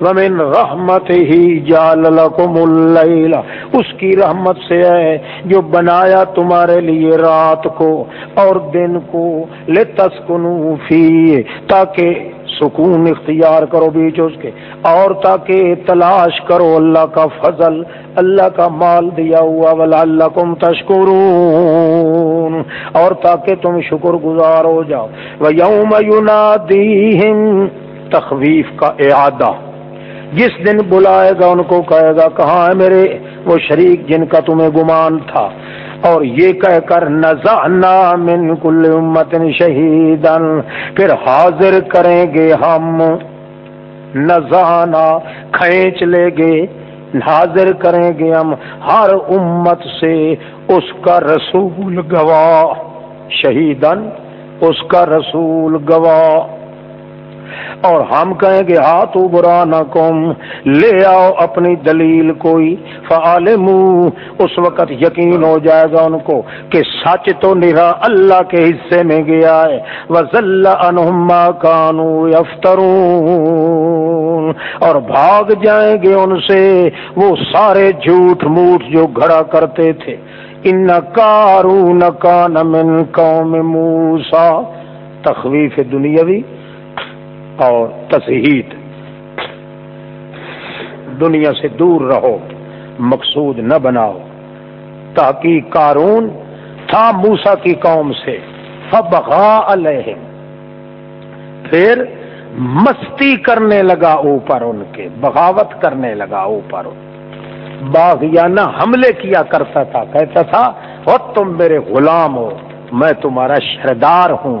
ومن رحمت ہی جال لکم اللیل اس کی رحمت سے ہے جو بنایا تمہارے لیے رات کو اور دن کو۔ لتسکنو فی تاکہ سکون اختیار کرو بیچ اس کے، اور تاکہ تلاش کرو اللہ کا فضل، اللہ کا مال دیا ہوا ولا اللہ کم تشکر اور تاکہ تم شکر گزار ہو جاؤ۔ وہ یوم تخویف کا اعادہ۔ جس دن بلائے گا ان کو کہے گا، کہاں ہے میرے وہ شریک جن کا تمہیں گمان تھا۔ اور یہ کہہ کر نزعنا من کل امت شہیدن پھر حاضر کریں گے ہم۔ نزانا کھینچ لے گے، حاضر کریں گے ہم۔ ہر امت سے اس کا رسول گواہ شہیدن اس کا رسول گواہ۔ اور ہم کہیں گے، ہاتھ برا نہ کم، لے آؤ اپنی دلیل کوئی۔ فعالم اس وقت یقین ہو جائے گا ان کو کہ سچ تو نرا اللہ کے حصے میں گیا ہے۔ وزل انہما کانو یفترون اور بھاگ جائیں گے ان سے، وہ سارے جھوٹ موٹ جو گھڑا کرتے تھے۔ ان کارون کان من قوم موسا تخویف دنیاوی۔ اور تصحید دنیا سے دور رہو، مقصود نہ بناؤ۔ تاکہ کارون، تھا موسا کی قوم سے۔ فبغا علیہ پھر مستی کرنے لگا اوپر ان کے، بغاوت کرنے لگا اوپر باغیانہ حملے کیا کرتا تھا، کہتا تھا، اور تم میرے غلام ہو۔ میں تمہارا شردار ہوں۔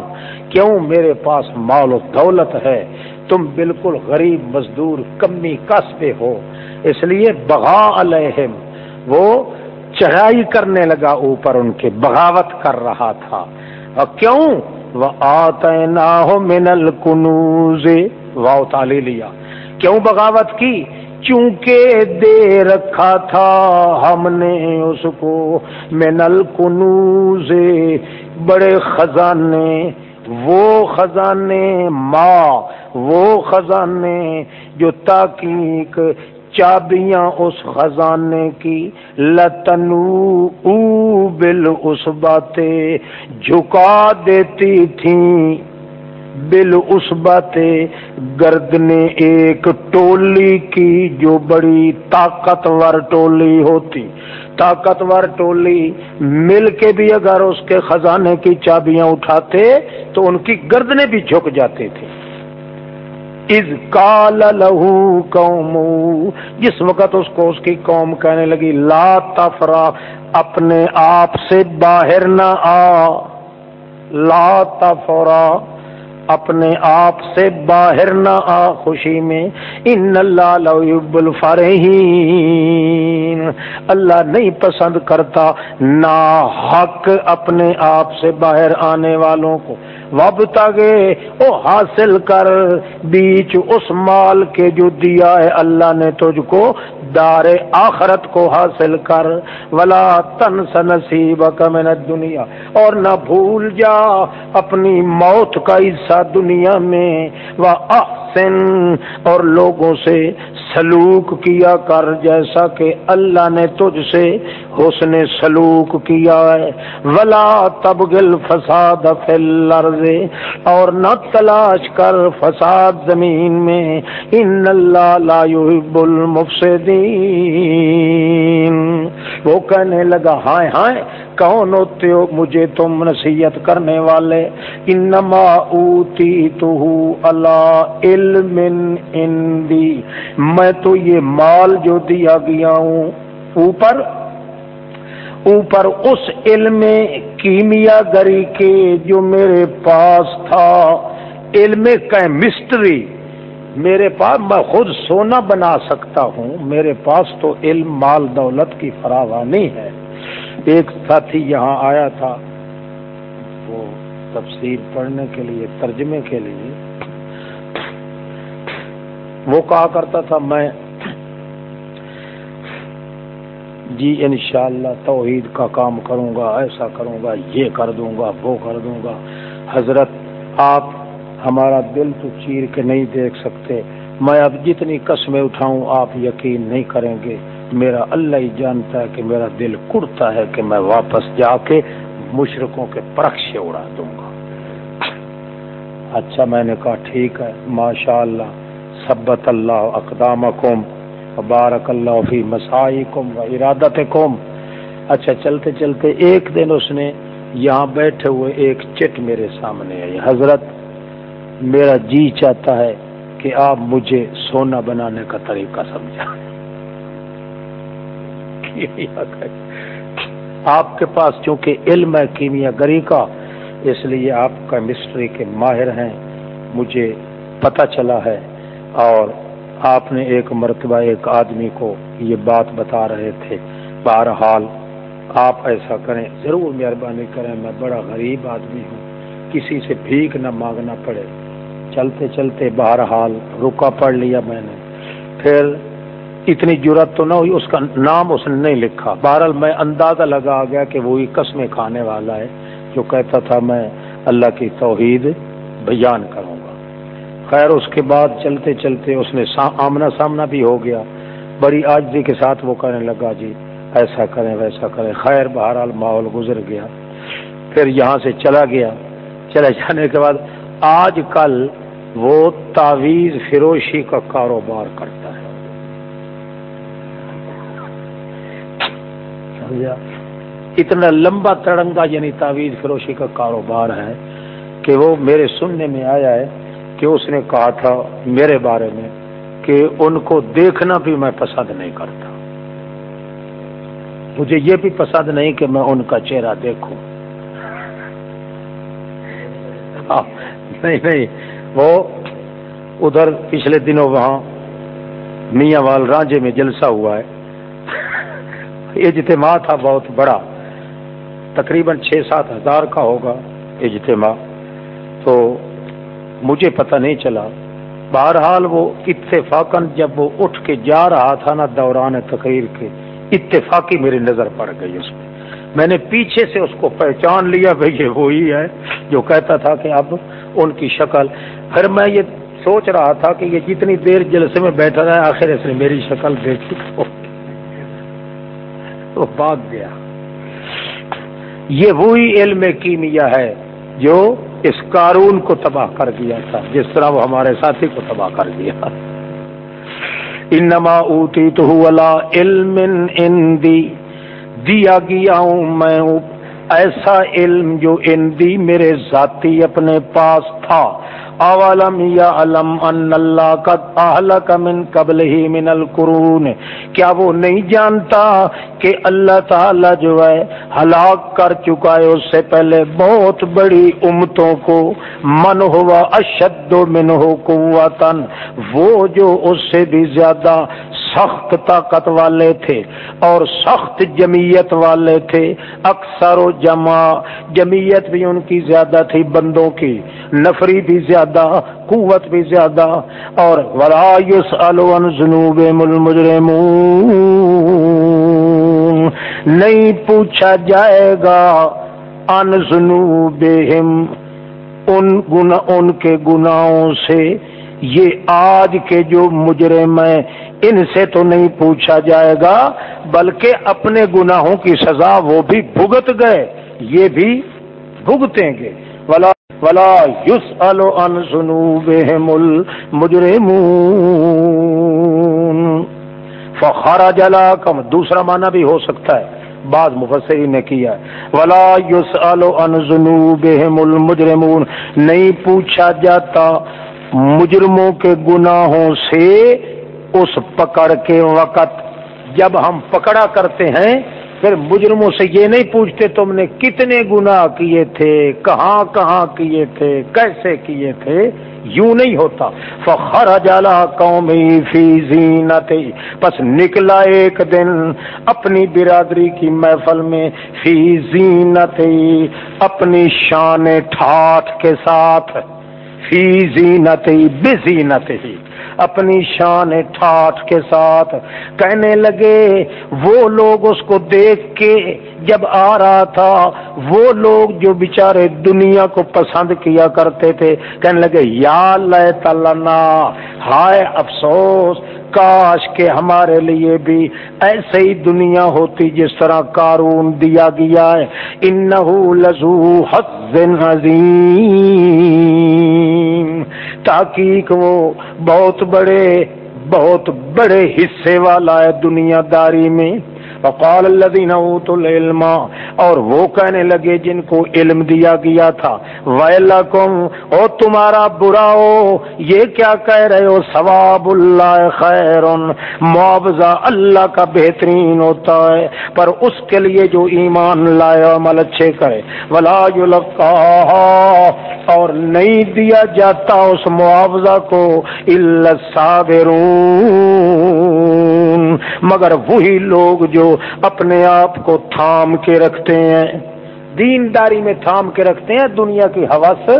کیوں میرے پاس مال و دولت ہے؟ تم بالکل غریب مزدور کمی کسبے ہو؟ اس لیے بغا علیہم۔ وہ چڑھائی کرنے لگا اوپر ان کے بغاوت کر رہا تھا۔ اور کیوں؟ وہ آتے نہ ہو من الکنوز۔ واؤ تالی لیا کیوں بغاوت کی؟ چونکہ دے رکھا تھا ہم نے اس کو مینل کنوز بڑے خزانے، وہ خزانے ماں، وہ خزانے جو تاکیق چابیاں اس خزانے کی لتنو او بل اس باتیں جھکا دیتی تھیں بل اس گردنے ایک ٹولی کی جو بڑی طاقتور ٹولی ہوتی۔ طاقتور ٹولی مل کے بھی اگر اس کے خزانے کی چابیاں اٹھاتے تو ان کی گردنے بھی جھک جاتے تھے۔ از کال لہو قوم جس وقت اس کو اس کی قوم کہنے لگی، لا تفرا اپنے آپ سے باہر نہ آ۔ لا تفرا اپنے آپ سے باہر نہ آ خوشی میں ان اللہ لب الفرحین۔ اللہ نہیں پسند کرتا نہ حق اپنے آپ سے باہر آنے والوں کو۔ وب تگے او حاصل کر۔ بیچ اس مال کے جو دیا ہے، اللہ نے تجھ کو دار آخرت کو حاصل کر۔ ولا تن نصیب من دنیا اور نہ بھول جا اپنی موت کا حصہ دنیا میں۔ وہ احسن۔ اور لوگوں سے سلوک کیا کر، جیسا کہ اللہ نے تجھ سے حسن سلوک کیا ہے۔ ولا تبگل فساد الارض۔ اور نہ تلاش کر فساد زمین میں، ان اللہ لا يحب المفسدین۔ وہ کہنے لگا، ہائے ہائے، کون ہوتے ہو مجھے تم نصیحت کرنے والے؟ انما اوتی تو اللہ علم اندی میں تو یہ مال جو دیا گیا ہوں، اوپر اوپر اس علم کیمیا گری کے جو میرے پاس تھا، علم کیمسٹری، میرے پاس میں خود سونا بنا سکتا ہوں، میرے پاس تو علم مال دولت کی فراوانی ہے۔ ایک ساتھی یہاں آیا تھا، وہ تفصیل پڑھنے کے لیے، ترجمے کے لیے۔ وہ کہا کرتا تھا، میں جی انشاءاللہ توحید کا کام کروں گا، ایسا کروں گا، یہ کر دوں گا، وہ کر دوں گا۔ حضرت، آپ ہمارا دل تو چیر کے نہیں دیکھ سکتے۔ میں اب جتنی قسمیں اٹھاؤں، آپ یقین نہیں کریں گے۔ میرا اللہ ہی جانتا ہے کہ میرا دل کڑتا ہے کہ میں واپس جا کے مشرقوں کے پرکش اڑا دوں گا۔ اچھا میں نے کہا ٹھیک ہے ماشاء اللہ سبت اللہ اقدام بارک اللہ فی مسائی کم و ارادت کم اچھا چلتے چلتے ایک دن اس نے یہاں بیٹھے ہوئے ایک چٹ میرے سامنے آئی۔ حضرت، میرا جی چاہتا ہے کہ آپ مجھے سونا بنانے کا طریقہ سمجھا آپ کے پاس چونکہ علم ہے، کیمیا گری کا، اس لیے آپ کیمسٹری کے ماہر ہیں۔ مجھے پتہ چلا ہے اور آپ نے ایک مرتبہ ایک آدمی کو یہ بات بتا رہے تھے، بہرحال آپ ایسا کریں، ضرور مہربانی کریں، میں بڑا غریب آدمی ہوں، کسی سے بھیک نہ مانگنا پڑے۔ چلتے چلتے بہرحال رکا پڑھ لیا میں نے۔ پھر اتنی جرت تو نہ ہوئی، اس کا نام اس نے نہیں لکھا۔ بہرحال میں اندازہ لگا گیا کہ وہی قسمیں کھانے والا ہے جو کہتا تھا، میں اللہ کی توحید بیان کروں گا خیر، اس کے بعد چلتے چلتے اس نے آمنا سامنا بھی ہو گیا۔ بڑی آجزی کے ساتھ وہ کہنے لگا جی ایسا کریں، ویسا کریں۔ خیر، بہرحال ماحول گزر گیا۔ پھر یہاں سے چلا گیا۔ چلے جانے کے بعد آج کل وہ تعویذ فروشی کا کاروبار کرتا ہے۔ اتنا لمبا تڑنگا یعنی تعویذ فروشی کا کاروبار ہے کہ وہ میرے سننے میں آیا ہے۔ کہ اس نے کہا تھا میرے بارے میں کہ ان کو دیکھنا بھی میں پسند نہیں کرتا۔ مجھے یہ بھی پسند نہیں کہ میں ان کا چہرہ دیکھوں۔ نہیں نہیں، وہ ادھر پچھلے دنوں وہاں میاں وال رانجے میں جلسہ ہوا ہے۔ اجتماع تھا بہت بڑا، تقریباً چھ سات ہزار کا ہوگا اجتماع۔ تو مجھے پتہ نہیں چلا۔ بہرحال وہ اتفاقن جب وہ اٹھ کے جا رہا تھا نا دوران تقریر کے، اتفاقی میری نظر پڑ گئی اس میں۔ میں نے پیچھے سے اس کو پہچان لیا بھائی یہ وہی ہے جو کہتا تھا کہ اب ان کی شکل۔ پھر میں یہ سوچ رہا تھا کہ یہ جتنی دیر جلسے میں بیٹھا رہا آخر اس نے میری شکل دیکھی۔ تو بھاگ گیا۔ یہ وہی علم کیمیا ہے جو اس قارون کو تباہ کر دیا تھا، جس طرح وہ ہمارے ساتھی کو تباہ کر دیا۔ انما اوتی تو علم اندی دیا گیا ہوں میں ایسا علم جو اندی میرے ذاتی اپنے پاس تھا۔ اولم یعلم ان اللہ قد اہلک من قبل من القرون کیا وہ نہیں جانتا کہ اللہ تعالی جو ہے ہلاک کر چکا ہے اس سے پہلے بہت بڑی امتوں کو من ہوا اشد من ہو قوتن وہ جو اس سے بھی زیادہ سخت طاقت والے تھے اور سخت جمیت والے تھے۔ اکثر و جمع جمیت بھی ان کی زیادہ تھی بندوں کی، نفری بھی زیادہ، قوت بھی زیادہ۔ اور ورایس جنوب مجرم نہیں پوچھا جائے گا ان جنوب ان گنا ان کے گناہوں سے۔ یہ آج کے جو مجرم ہیں ان سے تو نہیں پوچھا جائے گا، بلکہ اپنے گناہوں کی سزا وہ بھی بھگت گئے، یہ بھی بھگتیں گے۔ ولا ولا یوس مجرم فخارا جلا کم دوسرا معنی بھی ہو سکتا ہے، بعض مفسری نے کیا ولا یوس المجرمون، نہیں پوچھا جاتا مجرموں کے گناہوں سے اس پکڑ کے وقت جب ہم پکڑا کرتے ہیں، پھر مجرموں سے یہ نہیں پوچھتے تم نے کتنے گنا کیے تھے، کہاں کہاں کیے تھے، کیسے کیے تھے؟ یوں نہیں ہوتا۔ فخر جالا قومی فی زینت پس نکلا ایک دن اپنی برادری کی محفل میں فی زینت اپنی شان ٹھاٹ کے ساتھ۔ فی زینت بے زینت ہی اپنی شان ٹھاٹ کے ساتھ کہنے لگے، وہ لوگ اس کو دیکھ کے جب آ رہا تھا، وہ لوگ جو بیچارے دنیا کو پسند کیا کرتے تھے، کہنے لگے، یا تلنا ہائے افسوس، کاش کے ہمارے لیے بھی ایسے ہی دنیا ہوتی جس طرح کارون دیا گیا ہے۔ ان لزو حق عظیم۔ تاکہ وہ بہت بڑے بہت بڑے حصے والا ہے دنیا داری میں۔ وقال الذين اوتوا العلم، اور وہ کہنے لگے جن کو علم دیا گیا تھا، ویلکم، او تمہارا برا ہو یہ کیا کہہ رہے ہو؟ ثواب اللہ خیر، معاوضہ اللہ کا بہترین ہوتا ہے، پر اس کے لیے جو ایمان لائے، عمل اچھے کرے۔ ولا يلقاها اور نہیں دیا جاتا اس معاوضہ کو، الا الصابرون۔ مگر وہی لوگ جو اپنے آپ کو تھام کے رکھتے ہیں۔ دینداری میں تھام کے رکھتے ہیں، دنیا کی حوث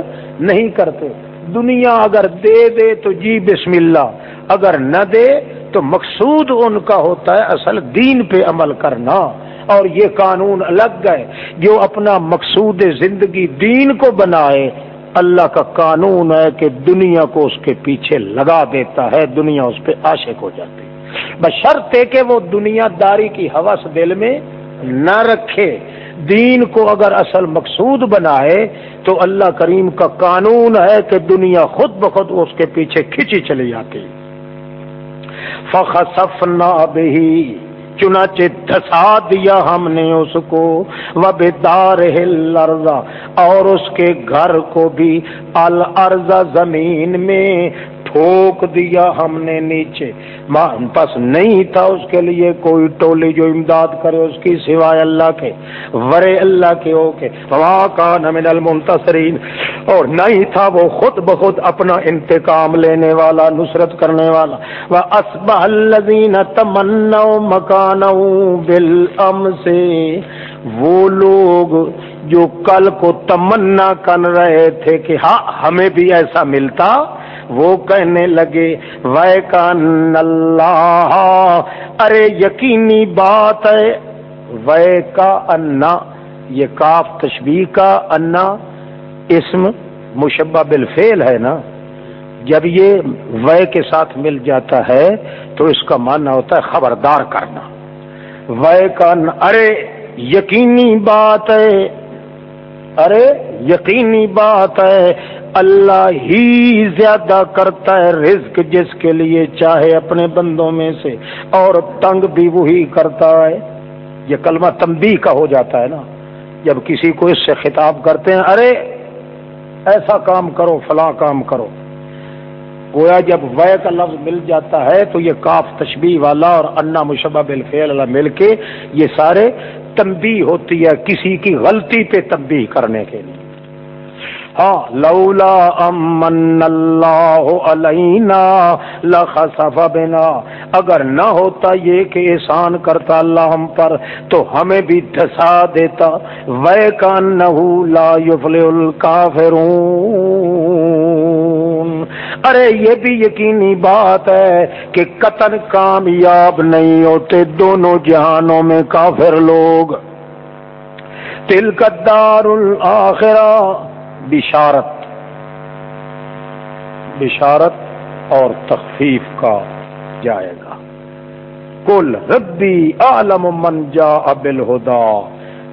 نہیں کرتے۔ دنیا اگر دے دے تو جی بسم اللہ، اگر نہ دے تو مقصود ان کا ہوتا ہے اصل دین پہ عمل کرنا۔ اور یہ قانون الگ ہے، جو اپنا مقصود زندگی دین کو بنائے، اللہ کا قانون ہے کہ دنیا کو اس کے پیچھے لگا دیتا ہے، دنیا اس پہ عاشق ہو جاتی۔ ہے بشرط کہ وہ دنیا داری کی حوث دل میں نہ رکھے۔ دین کو اگر اصل مقصود بنائے تو اللہ کریم کا قانون ہے کہ دنیا خود بخود اس کے پیچھے کھچی چلی جاتی۔ فخصف نہ بھی چنانچہ دھسا دیا ہم نے اس کو۔ وہ بےدار اور اس کے گھر کو بھی الرض زمین میں۔ ٹھوک دیا ہم نے نیچے۔ پس نہیں تھا اس کے لیے کوئی ٹولی جو امداد کرے اس کی سوائے اللہ کے، ورے اللہ کے ہو کے۔ وہاں کا المنتصرین۔ اور نہیں تھا وہ خود بخود اپنا انتقام لینے والا، نصرت کرنے والا۔ وہ اسب الزین تمنا مکان بل سے وہ لوگ جو کل کو تمنا کر رہے تھے کہ ہاں ہمیں بھی ایسا ملتا۔ وہ کہنے لگے، وے کا اللہ، ارے یقینی بات ہے۔ وے کا انا، یہ کاف تشبیح کا انا، اسم مشبہ بالفعل ہے نا۔ جب یہ وے کے ساتھ مل جاتا ہے، تو اس کا ماننا ہوتا ہے خبردار کرنا۔ وے کا ارے یقینی بات ہے۔ ارے، یقینی بات ہے، اللہ ہی زیادہ کرتا ہے رزق جس کے لیے چاہے اپنے بندوں میں سے، اور تنگ بھی وہی کرتا ہے۔ یہ کلمہ تمبی کا ہو جاتا ہے نا۔ جب کسی کو اس سے خطاب کرتے ہیں، ارے، ایسا کام کرو، فلاں کام کرو۔ گویا جب وے کا لفظ مل جاتا ہے تو یہ کاف تشبیح والا اور انا مشبہ بالفعل اللہ مل کے یہ سارے تنبیہ ہوتی ہے کسی کی غلطی پہ تنبیہ کرنے کے لیے۔ ہاں لولا امن اللہ علینا لخسف بنا۔ اگر نہ ہوتا یہ کہ احسان کرتا اللہ ہم پر تو ہمیں بھی دھسا دیتا۔ وے کا نہ لا یفلح الکافرون۔ ارے یہ بھی یقینی بات ہے کہ قتل کامیاب نہیں ہوتے دونوں جہانوں میں کافر لوگ۔ تل قدار الآخرہ بشارت۔ بشارت اور تخفیف کا جائے گا۔ کل ربی عالم من جا ابل ہدا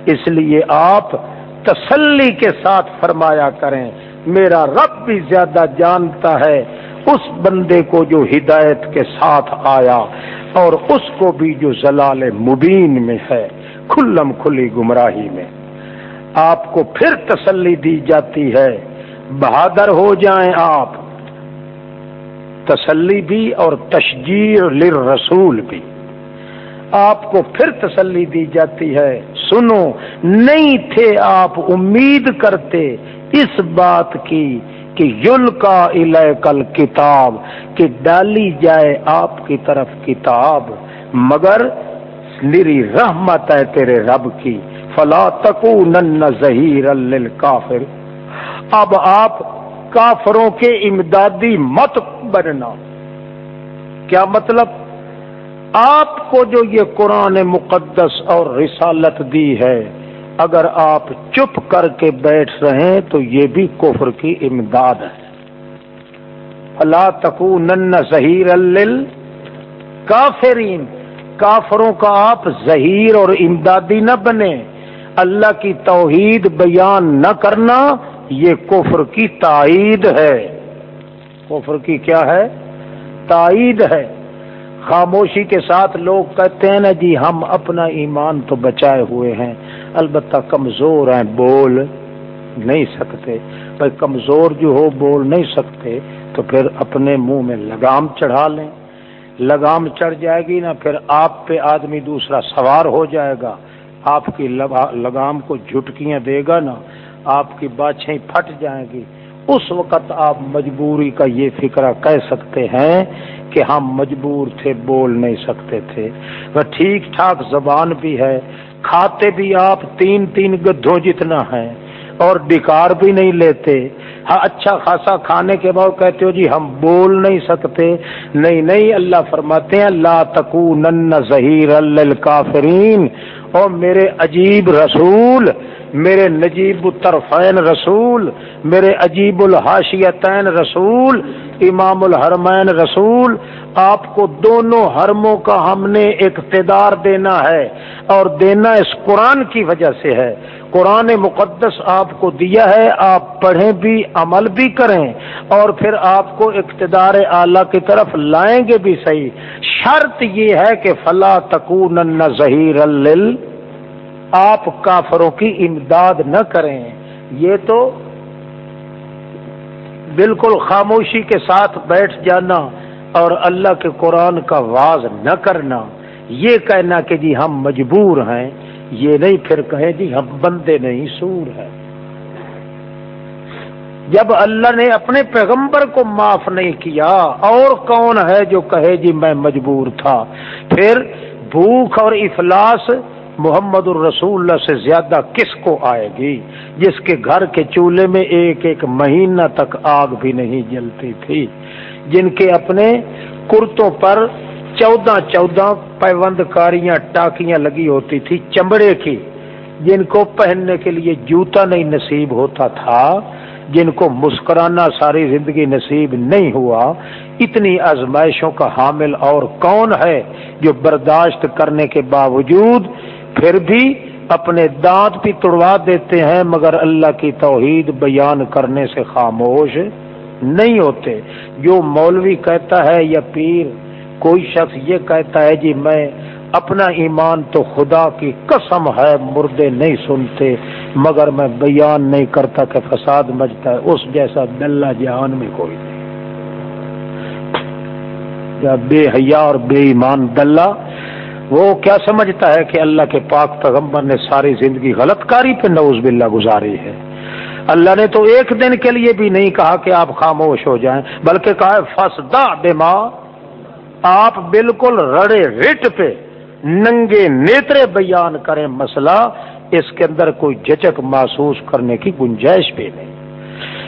اس لیے آپ تسلی کے ساتھ فرمایا کریں۔ میرا رب بھی زیادہ جانتا ہے اس بندے کو جو ہدایت کے ساتھ آیا اور اس کو بھی جو زلال مبین میں ہے، کھلم کھلی گمراہی میں۔ آپ کو پھر تسلی دی جاتی ہے۔ بہادر ہو جائیں آپ۔ تسلی بھی اور تشجیر للرسول بھی۔ آپ کو پھر تسلی دی جاتی ہے۔ سنو، نہیں تھے آپ امید کرتے۔ اس بات کی کہ یل کا کل کتاب کہ ڈالی جائے آپ کی طرف کتاب۔ مگر میری رحمت ہے تیرے رب کی۔ فلا تکو نن ظہیر کافر اب آپ کافروں کے امدادی مت بننا۔ کیا مطلب؟ آپ کو جو یہ قرآن مقدس اور رسالت دی ہے، اگر آپ چپ کر کے بیٹھ رہے تو یہ بھی کفر کی امداد ہے۔ اللہ تکو نن ظہیر کافرین کافروں کا آپ ظہیر اور امدادی نہ بنے اللہ کی توحید بیان نہ کرنا یہ کفر کی تائید ہے۔ کفر کی کیا ہے؟ تائید ہے۔ خاموشی کے ساتھ لوگ کہتے ہیں نا جی ہم اپنا ایمان تو بچائے ہوئے ہیں۔ البتہ کمزور ہیں، بول نہیں سکتے۔ بھائی کمزور جو ہو، بول نہیں سکتے۔ تو پھر اپنے منہ میں لگام چڑھا لیں۔ لگام چڑھ جائے گی نا، پھر آپ پہ آدمی دوسرا سوار ہو جائے گا۔ آپ کی لگام کو جھٹکیاں دے گا نا، آپ کی بادشاہ پھٹ جائیں گی۔ اس وقت آپ مجبوری کا یہ فکر کہہ سکتے ہیں کہ ہم مجبور تھے، بول نہیں سکتے تھے۔ وہ ٹھیک ٹھاک زبان بھی ہے، کھاتے بھی آپ تین تین گدھوں جتنا ہے اور ڈکار بھی نہیں لیتے۔ ہاں اچھا خاصا کھانے کے بعد کہتے ہو جی ہم بول نہیں سکتے۔ نہیں نہیں، اللہ فرماتے ہیں اللہ تکو نن ظہیر الکافرین اور میرے عجیب رسول، میرے نجیب الطرفین رسول، میرے عجیب الحاشیتین رسول، امام الحرمین رسول، آپ کو دونوں حرموں کا ہم نے اقتدار دینا ہے اور دینا اس قرآن کی وجہ سے ہے۔ قرآن مقدس آپ کو دیا ہے، آپ پڑھیں بھی، عمل بھی کریں اور پھر آپ کو اقتدار اعلی کی طرف لائیں گے بھی صحیح۔ شرط یہ ہے کہ فلاں تکون ظہیر آپ کافروں کی امداد نہ کریں۔ یہ تو بالکل خاموشی کے ساتھ بیٹھ جانا اور اللہ کے قرآن کا واز نہ کرنا۔ یہ کہنا کہ جی ہم مجبور ہیں۔ یہ نہیں پھر کہیں جی ہم بندے نہیں، سور ہیں جب اللہ نے اپنے پیغمبر کو معاف نہیں کیا، اور کون ہے جو کہے جی میں مجبور تھا؟ پھر بھوک اور افلاس محمد الرسول اللہ سے زیادہ کس کو آئے گی؟ جس کے گھر کے چولہے میں ایک ایک مہینہ تک آگ بھی نہیں جلتی تھی۔ جن کے اپنے کرتوں پر چودہ چودہ پیوند کاریاں ٹاکیاں لگی ہوتی تھی چمڑے کی، جن کو پہننے کے لیے جوتا نہیں نصیب ہوتا تھا، جن کو مسکرانا ساری زندگی نصیب نہیں ہوا، اتنی آزمائشوں کا حامل اور کون ہے جو برداشت کرنے کے باوجود پھر بھی اپنے دانت بھی توڑوا دیتے ہیں مگر اللہ کی توحید بیان کرنے سے خاموش نہیں ہوتے، جو مولوی کہتا ہے یا پیر کوئی شخص یہ کہتا ہے جی میں اپنا ایمان تو خدا کی قسم ہے، مردے نہیں سنتے، مگر میں بیان نہیں کرتا کہ فساد مجتا ہے، اس جیسا دلہ جہان میں کوئی نہیں۔ یا بے حیا اور بے ایمان دلہ، وہ کیا سمجھتا ہے کہ اللہ کے پاک پیغمبر نے ساری زندگی غلط کاری پہ نوز باللہ گزاری ہے۔ اللہ نے تو ایک دن کے لیے بھی نہیں کہا کہ آپ خاموش ہو جائیں، بلکہ کہا فسدا بے ماں آپ بالکل رڑے رٹ پہ ننگے نیترے بیان کریں مسئلہ اس کے اندر کوئی جچک محسوس کرنے کی گنجائش بھی نہیں۔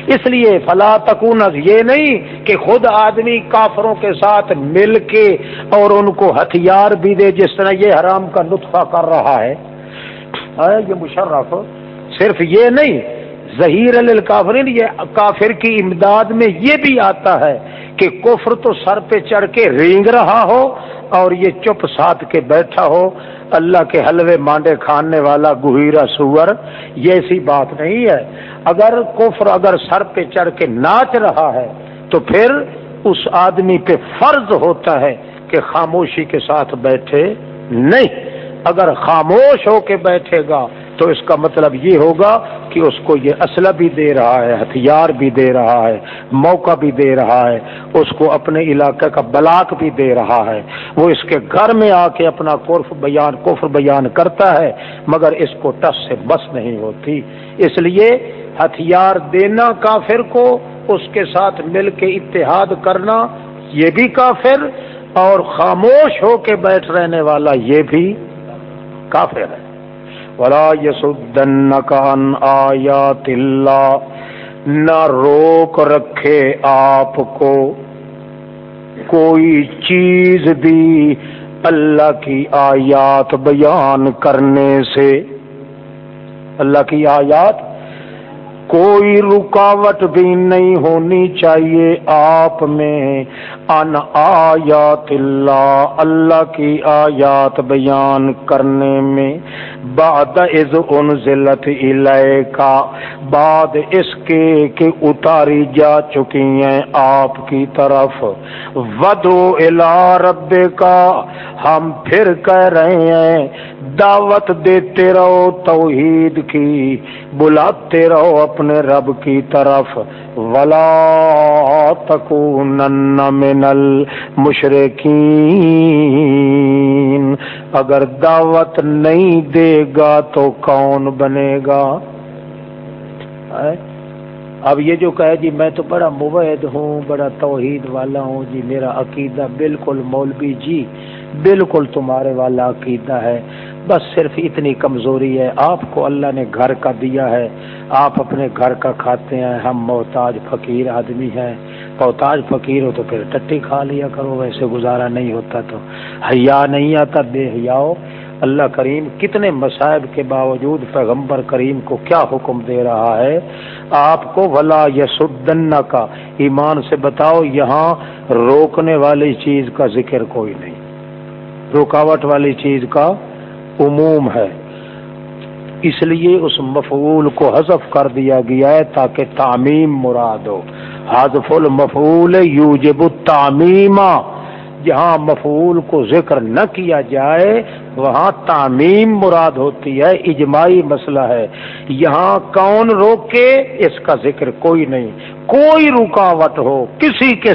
اس لیے فلا تکون یہ نہیں کہ خود آدمی کافروں کے ساتھ مل کے اور ان کو ہتھیار بھی دے جس طرح یہ حرام کا نطفہ کر رہا ہے۔ یہ مشرف صرف یہ نہیں ظہیر الکافرین یہ کافر کی امداد میں یہ بھی آتا ہے کہ کفر تو سر پہ چڑھ کے رینگ رہا ہو اور یہ چپ ساتھ کے بیٹھا ہو۔ اللہ کے حلوے مانڈے کھانے والا گہیرا سور، یہ ایسی بات نہیں ہے۔ اگر کفر اگر سر پہ چڑھ کے ناچ رہا ہے تو پھر اس آدمی پہ فرض ہوتا ہے کہ خاموشی کے ساتھ بیٹھے نہیں۔ اگر خاموش ہو کے بیٹھے گا تو اس کا مطلب یہ ہوگا کہ اس کو یہ اسلحہ بھی دے رہا ہے، ہتھیار بھی دے رہا ہے، موقع بھی دے رہا ہے، اس کو اپنے علاقے کا بلاک بھی دے رہا ہے۔ وہ اس کے گھر میں آ کے اپنا قرف بیان، کفر بیان کرتا ہے، مگر اس کو ٹس سے بس نہیں ہوتی۔ اس لیے ہتھیار دینا کافر کو، اس کے ساتھ مل کے اتحاد کرنا، یہ بھی کافر، اور خاموش ہو کے بیٹھ رہنے والا یہ بھی کافر ہے۔ ولا يسدنك عن آیات اللہ، نہ روک رکھے آپ کو۔ کوئی چیز بھی اللہ کی آیات بیان کرنے سے، اللہ کی آیات کوئی رکاوٹ بھی نہیں ہونی چاہیے آپ میں۔ ان آیات اللہ اللہ کی آیات بیان کرنے میں۔ بعد از انزلت کا بعد اس کے کہ اتاری جا چکی ہیں آپ کی طرف۔ ودو الا رب کا ہم پھر کہہ رہے ہیں دعوت دیتے رہو، توحید کی، بلاتے رہو اپنے رب کی طرف۔ ولا تکونن من المشرکین اگر دعوت نہیں دے گا تو کون بنے گا؟ اب یہ جو کہے جی میں تو بڑا مبید ہوں، بڑا توحید والا ہوں۔ جی میرا عقیدہ بالکل مولوی جی بالکل تمہارے والا عقیدہ ہے۔ بس صرف اتنی کمزوری ہے۔ آپ کو اللہ نے گھر کا دیا ہے۔ آپ اپنے گھر کا کھاتے ہیں۔ ہم محتاج فقیر آدمی ہیں۔ محتاج فقیر ہو تو پھر ٹٹی کھا لیا کرو، ویسے گزارا نہیں ہوتا تو۔ حیا نہیں آتا، بے حیاؤ اللہ کریم کتنے مصائب کے باوجود پیغمبر کریم کو کیا حکم دے رہا ہے۔ آپ کو ولا یسدن کا ایمان سے بتاؤ، یہاں روکنے والی چیز کا ذکر کوئی نہیں۔ رکاوٹ والی چیز کا عموم ہے۔ اس لیے اس مفعول کو حذف کر دیا گیا ہے تاکہ تعمیم مراد ہو۔ حذف المفعول یوجب التعمیمہ جہاں مفعول کو ذکر نہ کیا جائے، وہاں تعمیم مراد ہوتی ہے، اجماعی مسئلہ ہے۔ یہاں کون روکے؟ اس کا ذکر کوئی نہیں۔ کوئی رکاوٹ ہو، کسی کے